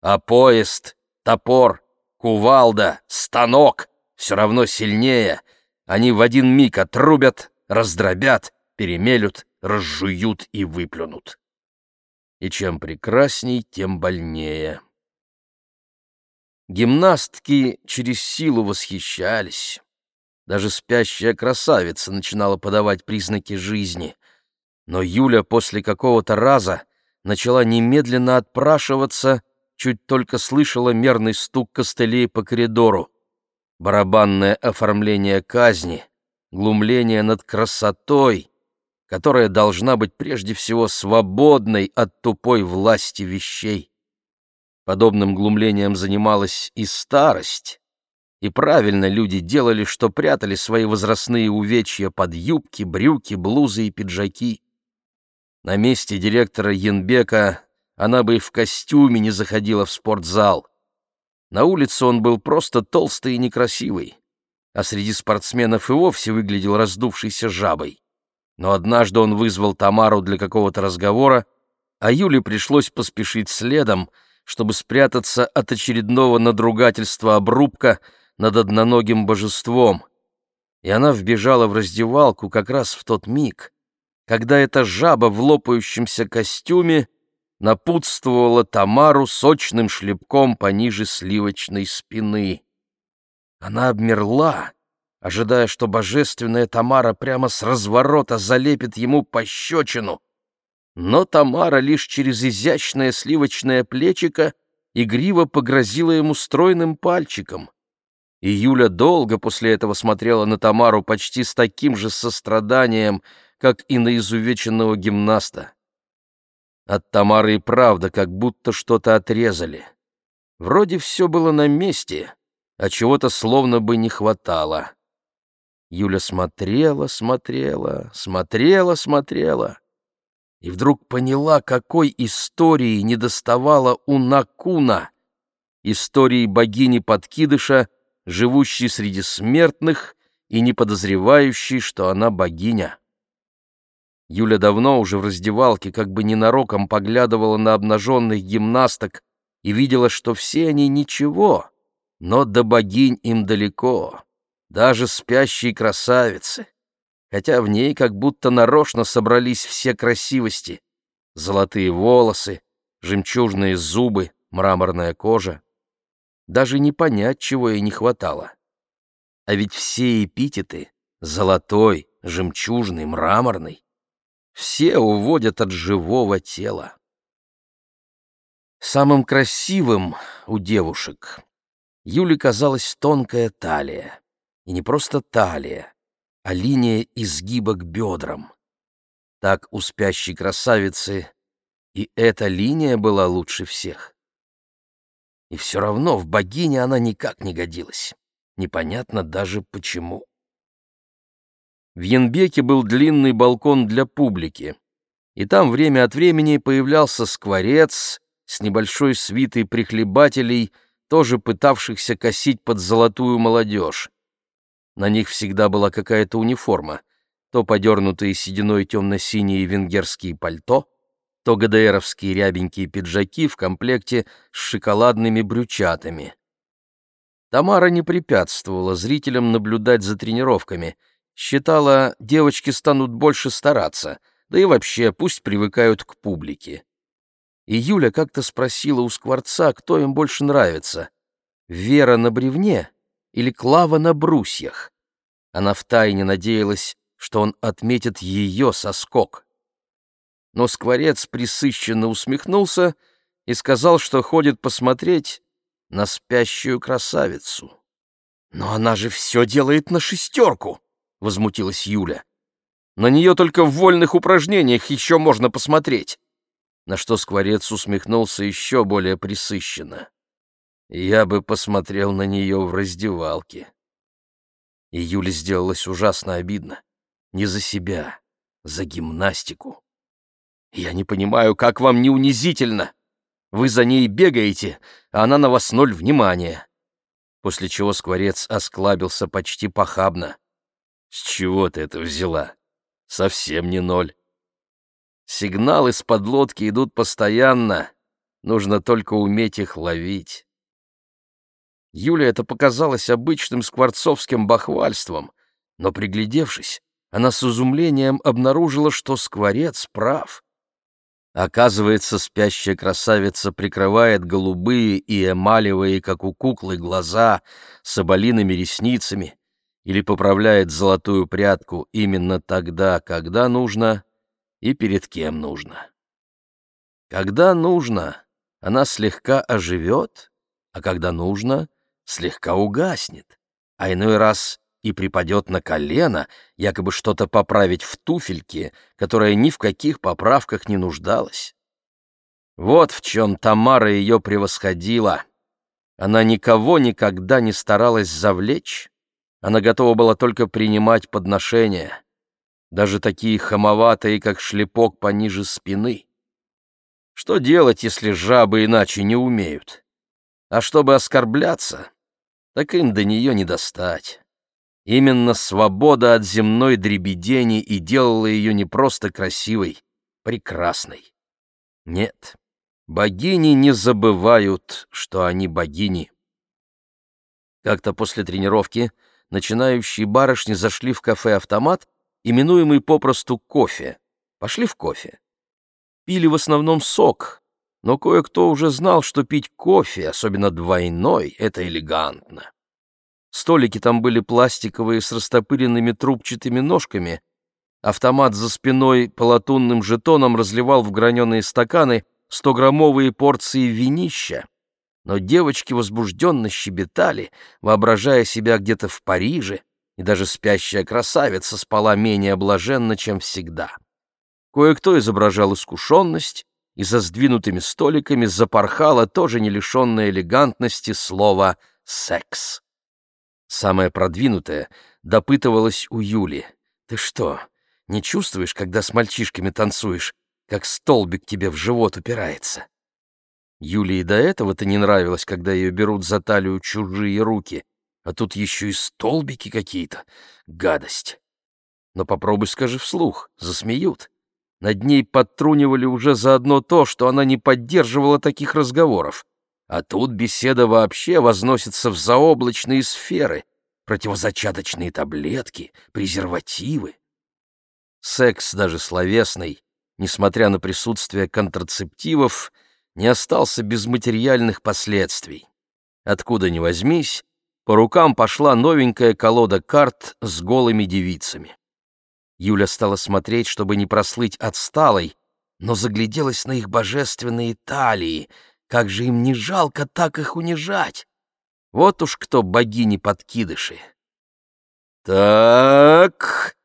А поезд, топор, кувалда, станок все равно сильнее. Они в один миг отрубят, раздробят, перемелют, разжуют и выплюнут. И чем прекрасней, тем больнее. Гимнастки через силу восхищались. Даже спящая красавица начинала подавать признаки жизни. Но Юля после какого-то раза начала немедленно отпрашиваться, чуть только слышала мерный стук костылей по коридору. Барабанное оформление казни, глумление над красотой, которая должна быть прежде всего свободной от тупой власти вещей. Подобным глумлением занималась и старость, и правильно люди делали, что прятали свои возрастные увечья под юбки, брюки, блузы и пиджаки. На месте директора Янбека она бы и в костюме не заходила в спортзал. На улице он был просто толстый и некрасивый, а среди спортсменов и вовсе выглядел раздувшейся жабой. Но однажды он вызвал Тамару для какого-то разговора, а Юле пришлось поспешить следом, чтобы спрятаться от очередного надругательства обрубка над одноногим божеством. И она вбежала в раздевалку как раз в тот миг, когда эта жаба в лопающемся костюме напутствовала Тамару сочным шлепком пониже сливочной спины. Она обмерла, ожидая, что божественная Тамара прямо с разворота залепит ему пощечину. Но Тамара лишь через изящное сливочное плечико игриво погрозила ему стройным пальчиком. И Юля долго после этого смотрела на Тамару почти с таким же состраданием, как и на изувеченного гимнаста. От Тамары и правда как будто что-то отрезали. Вроде все было на месте, а чего-то словно бы не хватало. Юля смотрела, смотрела, смотрела, смотрела. И вдруг поняла, какой истории недоставала у Накуна, истории богини Подкидыша, живущей среди смертных и не подозревающей, что она богиня. Юля давно уже в раздевалке как бы ненароком поглядывала на обнаженных гимнасток и видела, что все они ничего, но до богинь им далеко, даже спящие красавицы, хотя в ней как будто нарочно собрались все красивости — золотые волосы, жемчужные зубы, мраморная кожа. Даже не понять, чего ей не хватало. А ведь все эпитеты — золотой, жемчужный, мраморный все уводят от живого тела. Самым красивым у девушек Юле казалась тонкая талия. И не просто талия, а линия изгиба к бедрам. Так у спящей красавицы и эта линия была лучше всех. И все равно в богине она никак не годилась. Непонятно даже почему. В Янбеке был длинный балкон для публики, и там время от времени появлялся скворец с небольшой свитой прихлебателей, тоже пытавшихся косить под золотую молодежь. На них всегда была какая-то униформа, то подернутые сединой темно-синие венгерские пальто, то ГДРовские рябенькие пиджаки в комплекте с шоколадными брючатами. Тамара не препятствовала зрителям наблюдать за тренировками — Считала, девочки станут больше стараться, да и вообще пусть привыкают к публике. И Юля как-то спросила у Скворца, кто им больше нравится — Вера на бревне или Клава на брусьях. Она втайне надеялась, что он отметит ее соскок. Но Скворец присыщенно усмехнулся и сказал, что ходит посмотреть на спящую красавицу. «Но она же все делает на шестерку!» возмутилась Юля. На нее только в вольных упражнениях еще можно посмотреть. На что Скворец усмехнулся еще более присыщенно. Я бы посмотрел на нее в раздевалке. И Юле сделалось ужасно обидно. Не за себя, за гимнастику. Я не понимаю, как вам не унизительно. Вы за ней бегаете, а она на вас ноль внимания. После чего Скворец осклабился почти похабно. С чего ты это взяла? Совсем не ноль. Сигналы с подлодки идут постоянно. Нужно только уметь их ловить. Юле это показалось обычным скворцовским бахвальством, но, приглядевшись, она с изумлением обнаружила, что скворец прав. Оказывается, спящая красавица прикрывает голубые и эмалевые, как у куклы, глаза соболиными ресницами, или поправляет золотую прядку именно тогда, когда нужно и перед кем нужно. Когда нужно, она слегка оживет, а когда нужно, слегка угаснет, а иной раз и припадет на колено, якобы что-то поправить в туфельке, которая ни в каких поправках не нуждалась. Вот в чем Тамара ее превосходила. Она никого никогда не старалась завлечь, она готова была только принимать подношения. даже такие хамоватые, как шлепок пониже спины. Что делать, если жабы иначе не умеют? А чтобы оскорбляться, так им до нее не достать. Именно свобода от земной дребедени и делала ее не просто красивой, прекрасной. Нет, богини не забывают, что они богини. Как-то после тренировки начинающие барышни зашли в кафе-автомат, именуемый попросту кофе. Пошли в кофе. Пили в основном сок, но кое-кто уже знал, что пить кофе, особенно двойной, это элегантно. Столики там были пластиковые с растопыренными трубчатыми ножками. Автомат за спиной по жетонам разливал в граненые стаканы стограммовые порции винища, но девочки возбужденно щебетали, воображая себя где-то в Париже, и даже спящая красавица спала менее блаженно, чем всегда. Кое-кто изображал искушенность, и за сдвинутыми столиками запорхало тоже не лишенное элегантности слово «секс». Самое продвинутое допытывалась у Юли. «Ты что, не чувствуешь, когда с мальчишками танцуешь, как столбик тебе в живот упирается?» Юлии до этого-то не нравилось, когда ее берут за талию чужие руки, а тут еще и столбики какие-то. Гадость. Но попробуй скажи вслух, засмеют. Над ней подтрунивали уже заодно то, что она не поддерживала таких разговоров. А тут беседа вообще возносится в заоблачные сферы, противозачаточные таблетки, презервативы. Секс даже словесный, несмотря на присутствие контрацептивов, не остался без материальных последствий. Откуда ни возьмись, по рукам пошла новенькая колода карт с голыми девицами. Юля стала смотреть, чтобы не прослыть отсталой, но загляделась на их божественные талии. Как же им не жалко так их унижать! Вот уж кто богини-подкидыши. «Так...»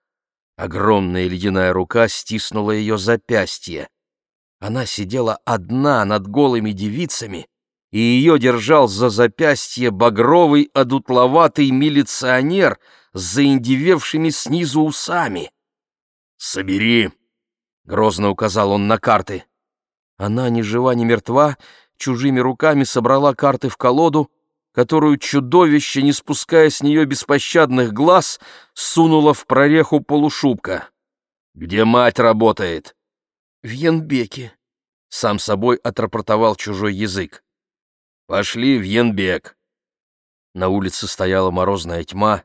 Огромная ледяная рука стиснула ее запястье. Она сидела одна над голыми девицами, и ее держал за запястье багровый одутловатый милиционер с заиндевевшими снизу усами. «Собери!» — грозно указал он на карты. Она, ни жива, ни мертва, чужими руками собрала карты в колоду, которую чудовище, не спуская с нее беспощадных глаз, сунуло в прореху полушубка. «Где мать работает?» в Янбеке», — сам собой отрапортовал чужой язык. «Пошли в Янбек». На улице стояла морозная тьма,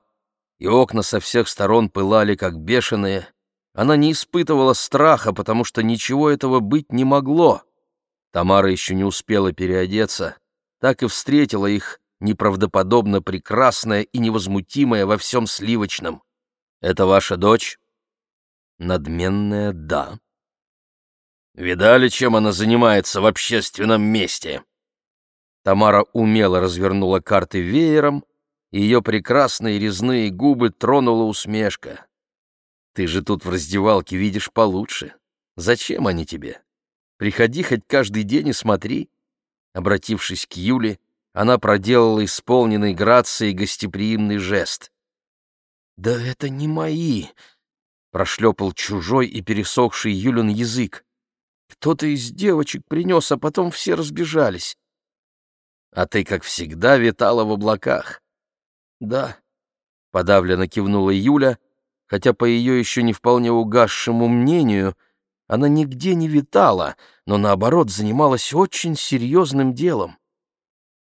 и окна со всех сторон пылали, как бешеные. Она не испытывала страха, потому что ничего этого быть не могло. Тамара еще не успела переодеться, так и встретила их неправдоподобно прекрасная и невозмутимая во всем сливочном. «Это ваша дочь?» Надменная «да». Видали, чем она занимается в общественном месте?» Тамара умело развернула карты веером, и ее прекрасные резные губы тронула усмешка. «Ты же тут в раздевалке видишь получше. Зачем они тебе? Приходи хоть каждый день и смотри». Обратившись к Юле, она проделала исполненный грацией гостеприимный жест. «Да это не мои!» — прошлепал чужой и пересохший Юлин язык. Кто-то из девочек принес, а потом все разбежались. А ты, как всегда, витала в облаках. Да, подавленно кивнула Юля, хотя по ее еще не вполне угасшему мнению она нигде не витала, но наоборот занималась очень серьезным делом.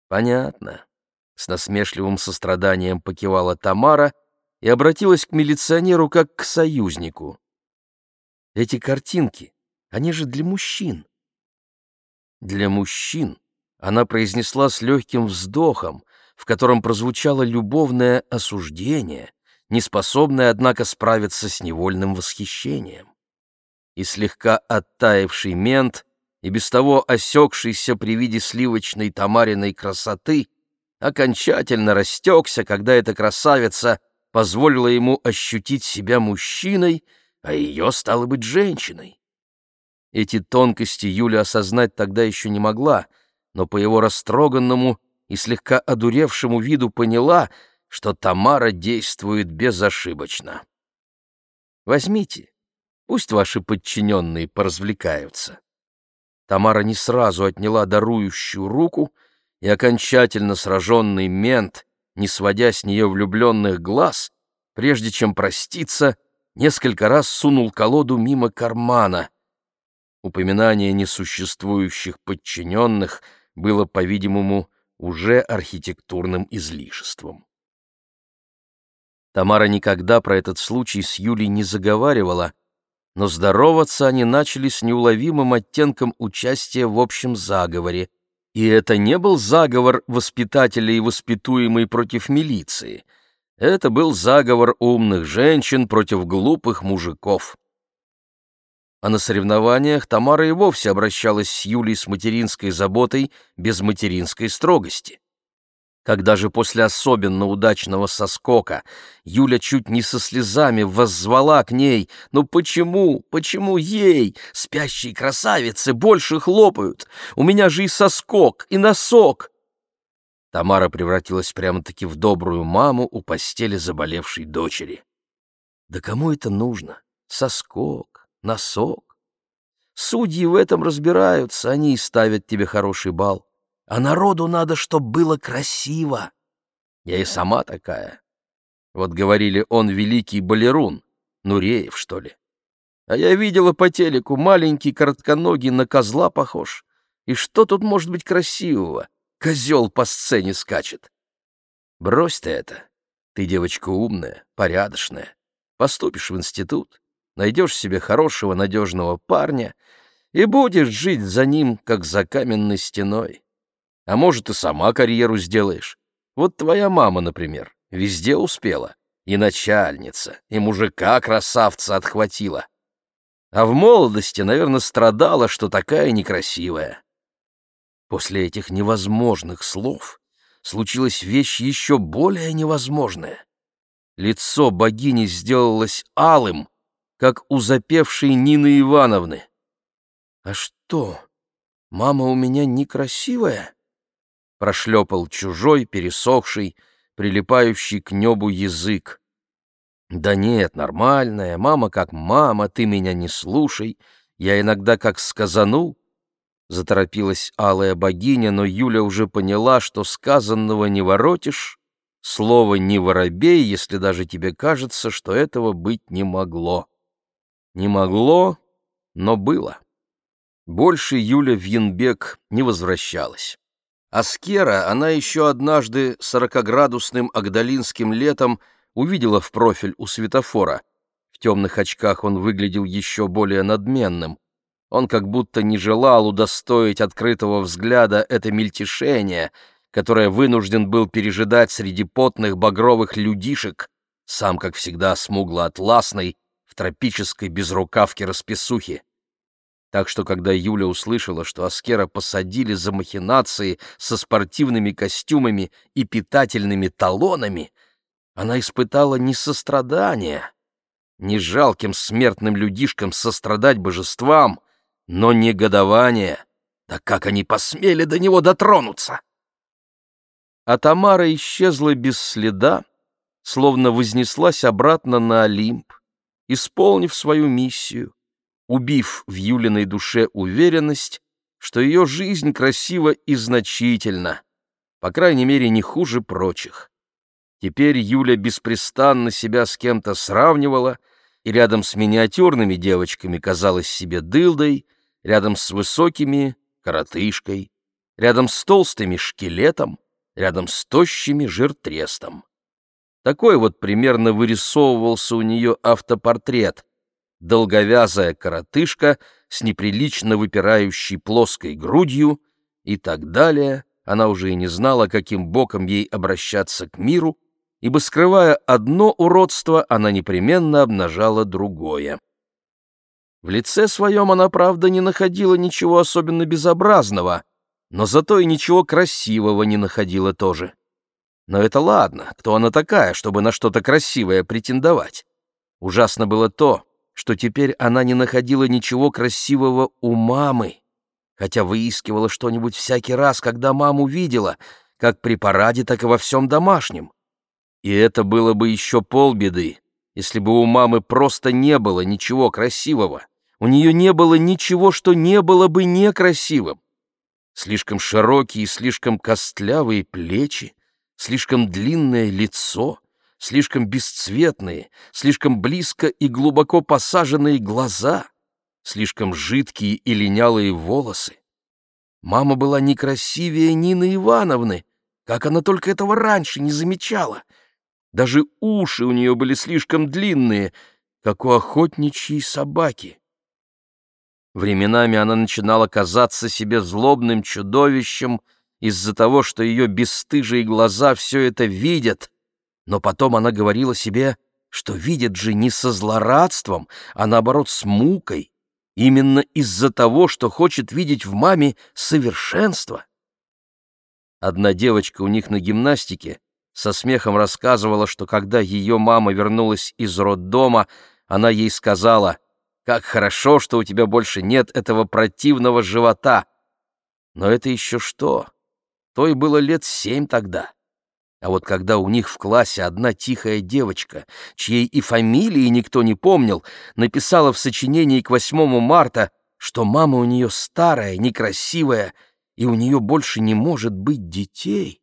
Понятно. С насмешливым состраданием покивала Тамара и обратилась к милиционеру как к союзнику. Эти картинки они же для мужчин. Для мужчин она произнесла с легким вздохом, в котором прозвучало любовное осуждение, неспособное, однако, справиться с невольным восхищением. И слегка оттаивший мент, и без того осекшийся при виде сливочной Тамариной красоты, окончательно растекся, когда эта красавица позволила ему ощутить себя мужчиной, а ее, стало быть, женщиной. Эти тонкости Юля осознать тогда еще не могла, но по его растроганному и слегка одуревшему виду поняла, что Тамара действует безошибочно. Возьмите, пусть ваши подчиненные поразвлекаются». Тамара не сразу отняла дарующую руку, и окончательно сраженный мент, не сводя с нее влюбленных глаз, прежде чем проститься, несколько раз сунул колоду мимо кармана. Упоминание несуществующих подчиненных было, по-видимому, уже архитектурным излишеством. Тамара никогда про этот случай с Юлей не заговаривала, но здороваться они начали с неуловимым оттенком участия в общем заговоре. И это не был заговор воспитателей и воспитуемый против милиции. Это был заговор умных женщин против глупых мужиков. А на соревнованиях Тамара и вовсе обращалась с Юлей с материнской заботой без материнской строгости. Когда же после особенно удачного соскока Юля чуть не со слезами воззвала к ней, «Ну почему, почему ей, спящей красавице, больше хлопают? У меня же и соскок, и носок!» Тамара превратилась прямо-таки в добрую маму у постели заболевшей дочери. «Да кому это нужно? Соскок, носок? Судьи в этом разбираются, они и ставят тебе хороший бал. А народу надо, чтоб было красиво. Я и сама такая. Вот говорили, он великий балерун, Нуреев, что ли. А я видела по телеку, маленький, коротконогий, на козла похож. И что тут может быть красивого? Козел по сцене скачет. Брось ты это. Ты девочка умная, порядочная. Поступишь в институт, найдешь себе хорошего, надежного парня и будешь жить за ним, как за каменной стеной. А может, и сама карьеру сделаешь. Вот твоя мама, например, везде успела. И начальница, и мужика-красавца отхватила. А в молодости, наверное, страдала, что такая некрасивая. После этих невозможных слов случилась вещь еще более невозможная. Лицо богини сделалось алым, как у запевшей Нины Ивановны. «А что, мама у меня некрасивая?» Прошлепал чужой, пересохший, прилипающий к небу язык. «Да нет, нормальная, мама как мама, ты меня не слушай, я иногда как сказану». Заторопилась алая богиня, но Юля уже поняла, что сказанного не воротишь, слово «не воробей», если даже тебе кажется, что этого быть не могло. Не могло, но было. Больше Юля в Янбек не возвращалась. Аскера она еще однажды сорокоградусным агдалинским летом увидела в профиль у светофора. В темных очках он выглядел еще более надменным. Он как будто не желал удостоить открытого взгляда это мельтешение, которое вынужден был пережидать среди потных багровых людишек, сам, как всегда, смугло-атласный, в тропической безрукавке расписухи. Так что, когда Юля услышала, что Аскера посадили за махинации со спортивными костюмами и питательными талонами, она испытала не сострадание, не жалким смертным людишкам сострадать божествам, но негодование. Да как они посмели до него дотронуться? А Тамара исчезла без следа, словно вознеслась обратно на Олимп, исполнив свою миссию убив в Юлиной душе уверенность, что ее жизнь красива и значительна, по крайней мере, не хуже прочих. Теперь Юля беспрестанно себя с кем-то сравнивала и рядом с миниатюрными девочками казалась себе дылдой, рядом с высокими — коротышкой, рядом с толстыми — шкелетом, рядом с тощими — жиртрестом. Такой вот примерно вырисовывался у нее автопортрет, долговязая коротышка с неприлично выпирающей плоской грудью и так далее, она уже и не знала, каким боком ей обращаться к миру, ибо, скрывая одно уродство, она непременно обнажала другое. В лице своем она, правда, не находила ничего особенно безобразного, но зато и ничего красивого не находила тоже. Но это ладно, кто она такая, чтобы на что-то красивое претендовать? Ужасно было то, что теперь она не находила ничего красивого у мамы, хотя выискивала что-нибудь всякий раз, когда маму видела, как при параде, так и во всем домашнем. И это было бы еще полбеды, если бы у мамы просто не было ничего красивого. У нее не было ничего, что не было бы некрасивым. Слишком широкие и слишком костлявые плечи, слишком длинное лицо, слишком бесцветные, слишком близко и глубоко посаженные глаза, слишком жидкие и линялые волосы. Мама была некрасивее Нины Ивановны, как она только этого раньше не замечала. Даже уши у нее были слишком длинные, как у охотничьей собаки. Временами она начинала казаться себе злобным чудовищем из-за того, что ее бесстыжие глаза все это видят, но потом она говорила себе, что видит же не со злорадством, а наоборот с мукой, именно из-за того, что хочет видеть в маме совершенство. Одна девочка у них на гимнастике со смехом рассказывала, что когда ее мама вернулась из роддома, она ей сказала, «Как хорошо, что у тебя больше нет этого противного живота!» Но это еще что? То и было лет семь тогда. А вот когда у них в классе одна тихая девочка, чьей и фамилии никто не помнил, написала в сочинении к 8 марта, что мама у нее старая, некрасивая, и у нее больше не может быть детей,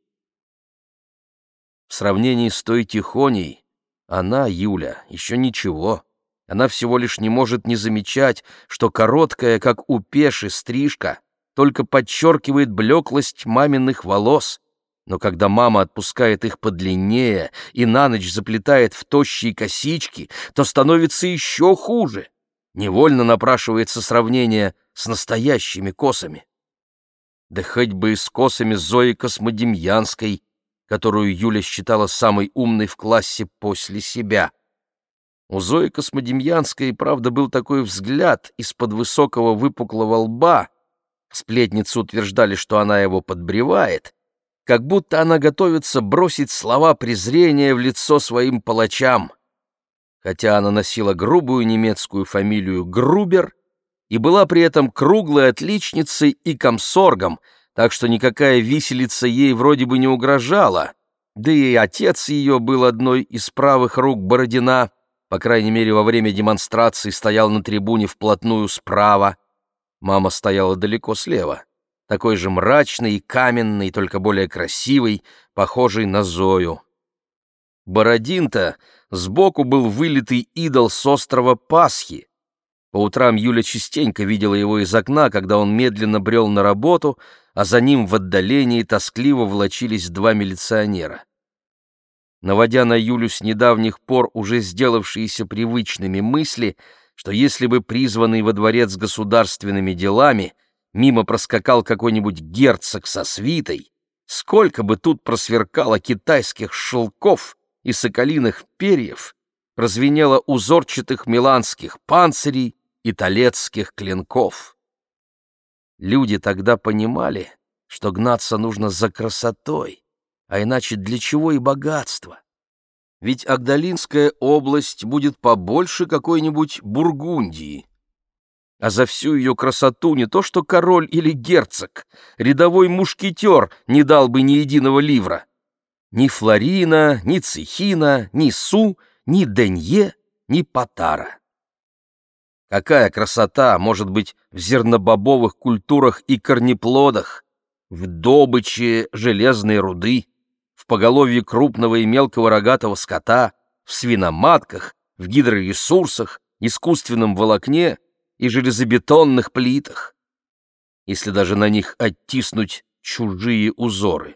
в сравнении с той Тихоней, она, Юля, еще ничего. Она всего лишь не может не замечать, что короткая, как у Пеши, стрижка только подчеркивает блеклость маминых волос. Но когда мама отпускает их подлиннее и на ночь заплетает в тощие косички, то становится еще хуже. Невольно напрашивается сравнение с настоящими косами. Да хоть бы и с косами Зои Космодемьянской, которую Юля считала самой умной в классе после себя. У Зои Космодемьянской, правда, был такой взгляд из-под высокого выпуклого лба, сплетницы утверждали, что она его подбревает, как будто она готовится бросить слова презрения в лицо своим палачам. Хотя она носила грубую немецкую фамилию Грубер и была при этом круглой отличницей и комсоргом — так что никакая виселица ей вроде бы не угрожала, да и отец ее был одной из правых рук Бородина, по крайней мере, во время демонстрации стоял на трибуне вплотную справа. Мама стояла далеко слева, такой же мрачный и каменный, только более красивый, похожий на Зою. Бородин-то сбоку был вылитый идол с острова Пасхи, по утрам Юля частенько видела его из окна, когда он медленно брел на работу, а за ним в отдалении тоскливо влочились два милиционера. Наводя на Юлю с недавних пор уже сделавшиеся привычными мысли, что если бы призванный во дворец государственными делами мимо проскакал какой-нибудь герцог со свитой, сколько бы тут просверкало китайских шелков и соколиных перьев, прозвенело узорчатых миланских панцирей, и талецких клинков. Люди тогда понимали, что гнаться нужно за красотой, а иначе для чего и богатство? Ведь Агдалинская область будет побольше какой-нибудь Бургундии. А за всю ее красоту не то что король или герцог, рядовой мушкетер не дал бы ни единого ливра. Ни Флорина, ни Цехина, ни Су, ни Денье, ни Патара. Какая красота может быть в зернобобовых культурах и корнеплодах, в добыче железной руды, в поголовье крупного и мелкого рогатого скота, в свиноматках, в гидроресурсах, искусственном волокне и железобетонных плитах, если даже на них оттиснуть чужие узоры.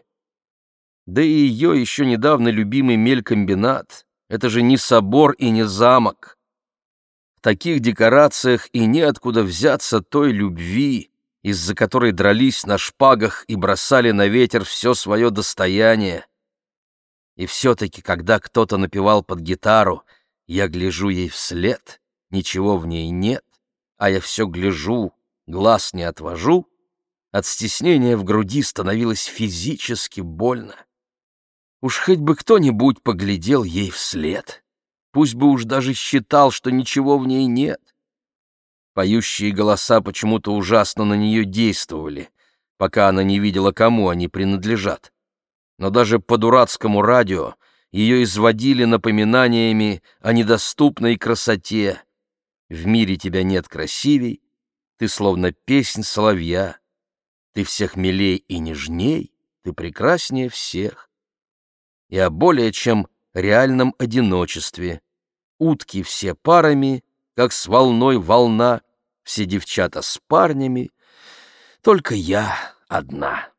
Да и ее еще недавно любимый мелькомбинат — это же не собор и не замок, в таких декорациях и неоткуда взяться той любви, из-за которой дрались на шпагах и бросали на ветер все свое достояние. И все-таки, когда кто-то напевал под гитару, я гляжу ей вслед, ничего в ней нет, а я все гляжу, глаз не отвожу, от стеснения в груди становилось физически больно. Уж хоть бы кто-нибудь поглядел ей вслед пусть бы уж даже считал, что ничего в ней нет. Поющие голоса почему-то ужасно на нее действовали, пока она не видела, кому они принадлежат. Но даже по дурацкому радио ее изводили напоминаниями о недоступной красоте. В мире тебя нет красивей, ты словно песнь соловья. Ты всех милей и нежней, ты прекраснее всех. И о более чем реальном одиночестве. Утки все парами, как с волной волна, все девчата с парнями, только я одна.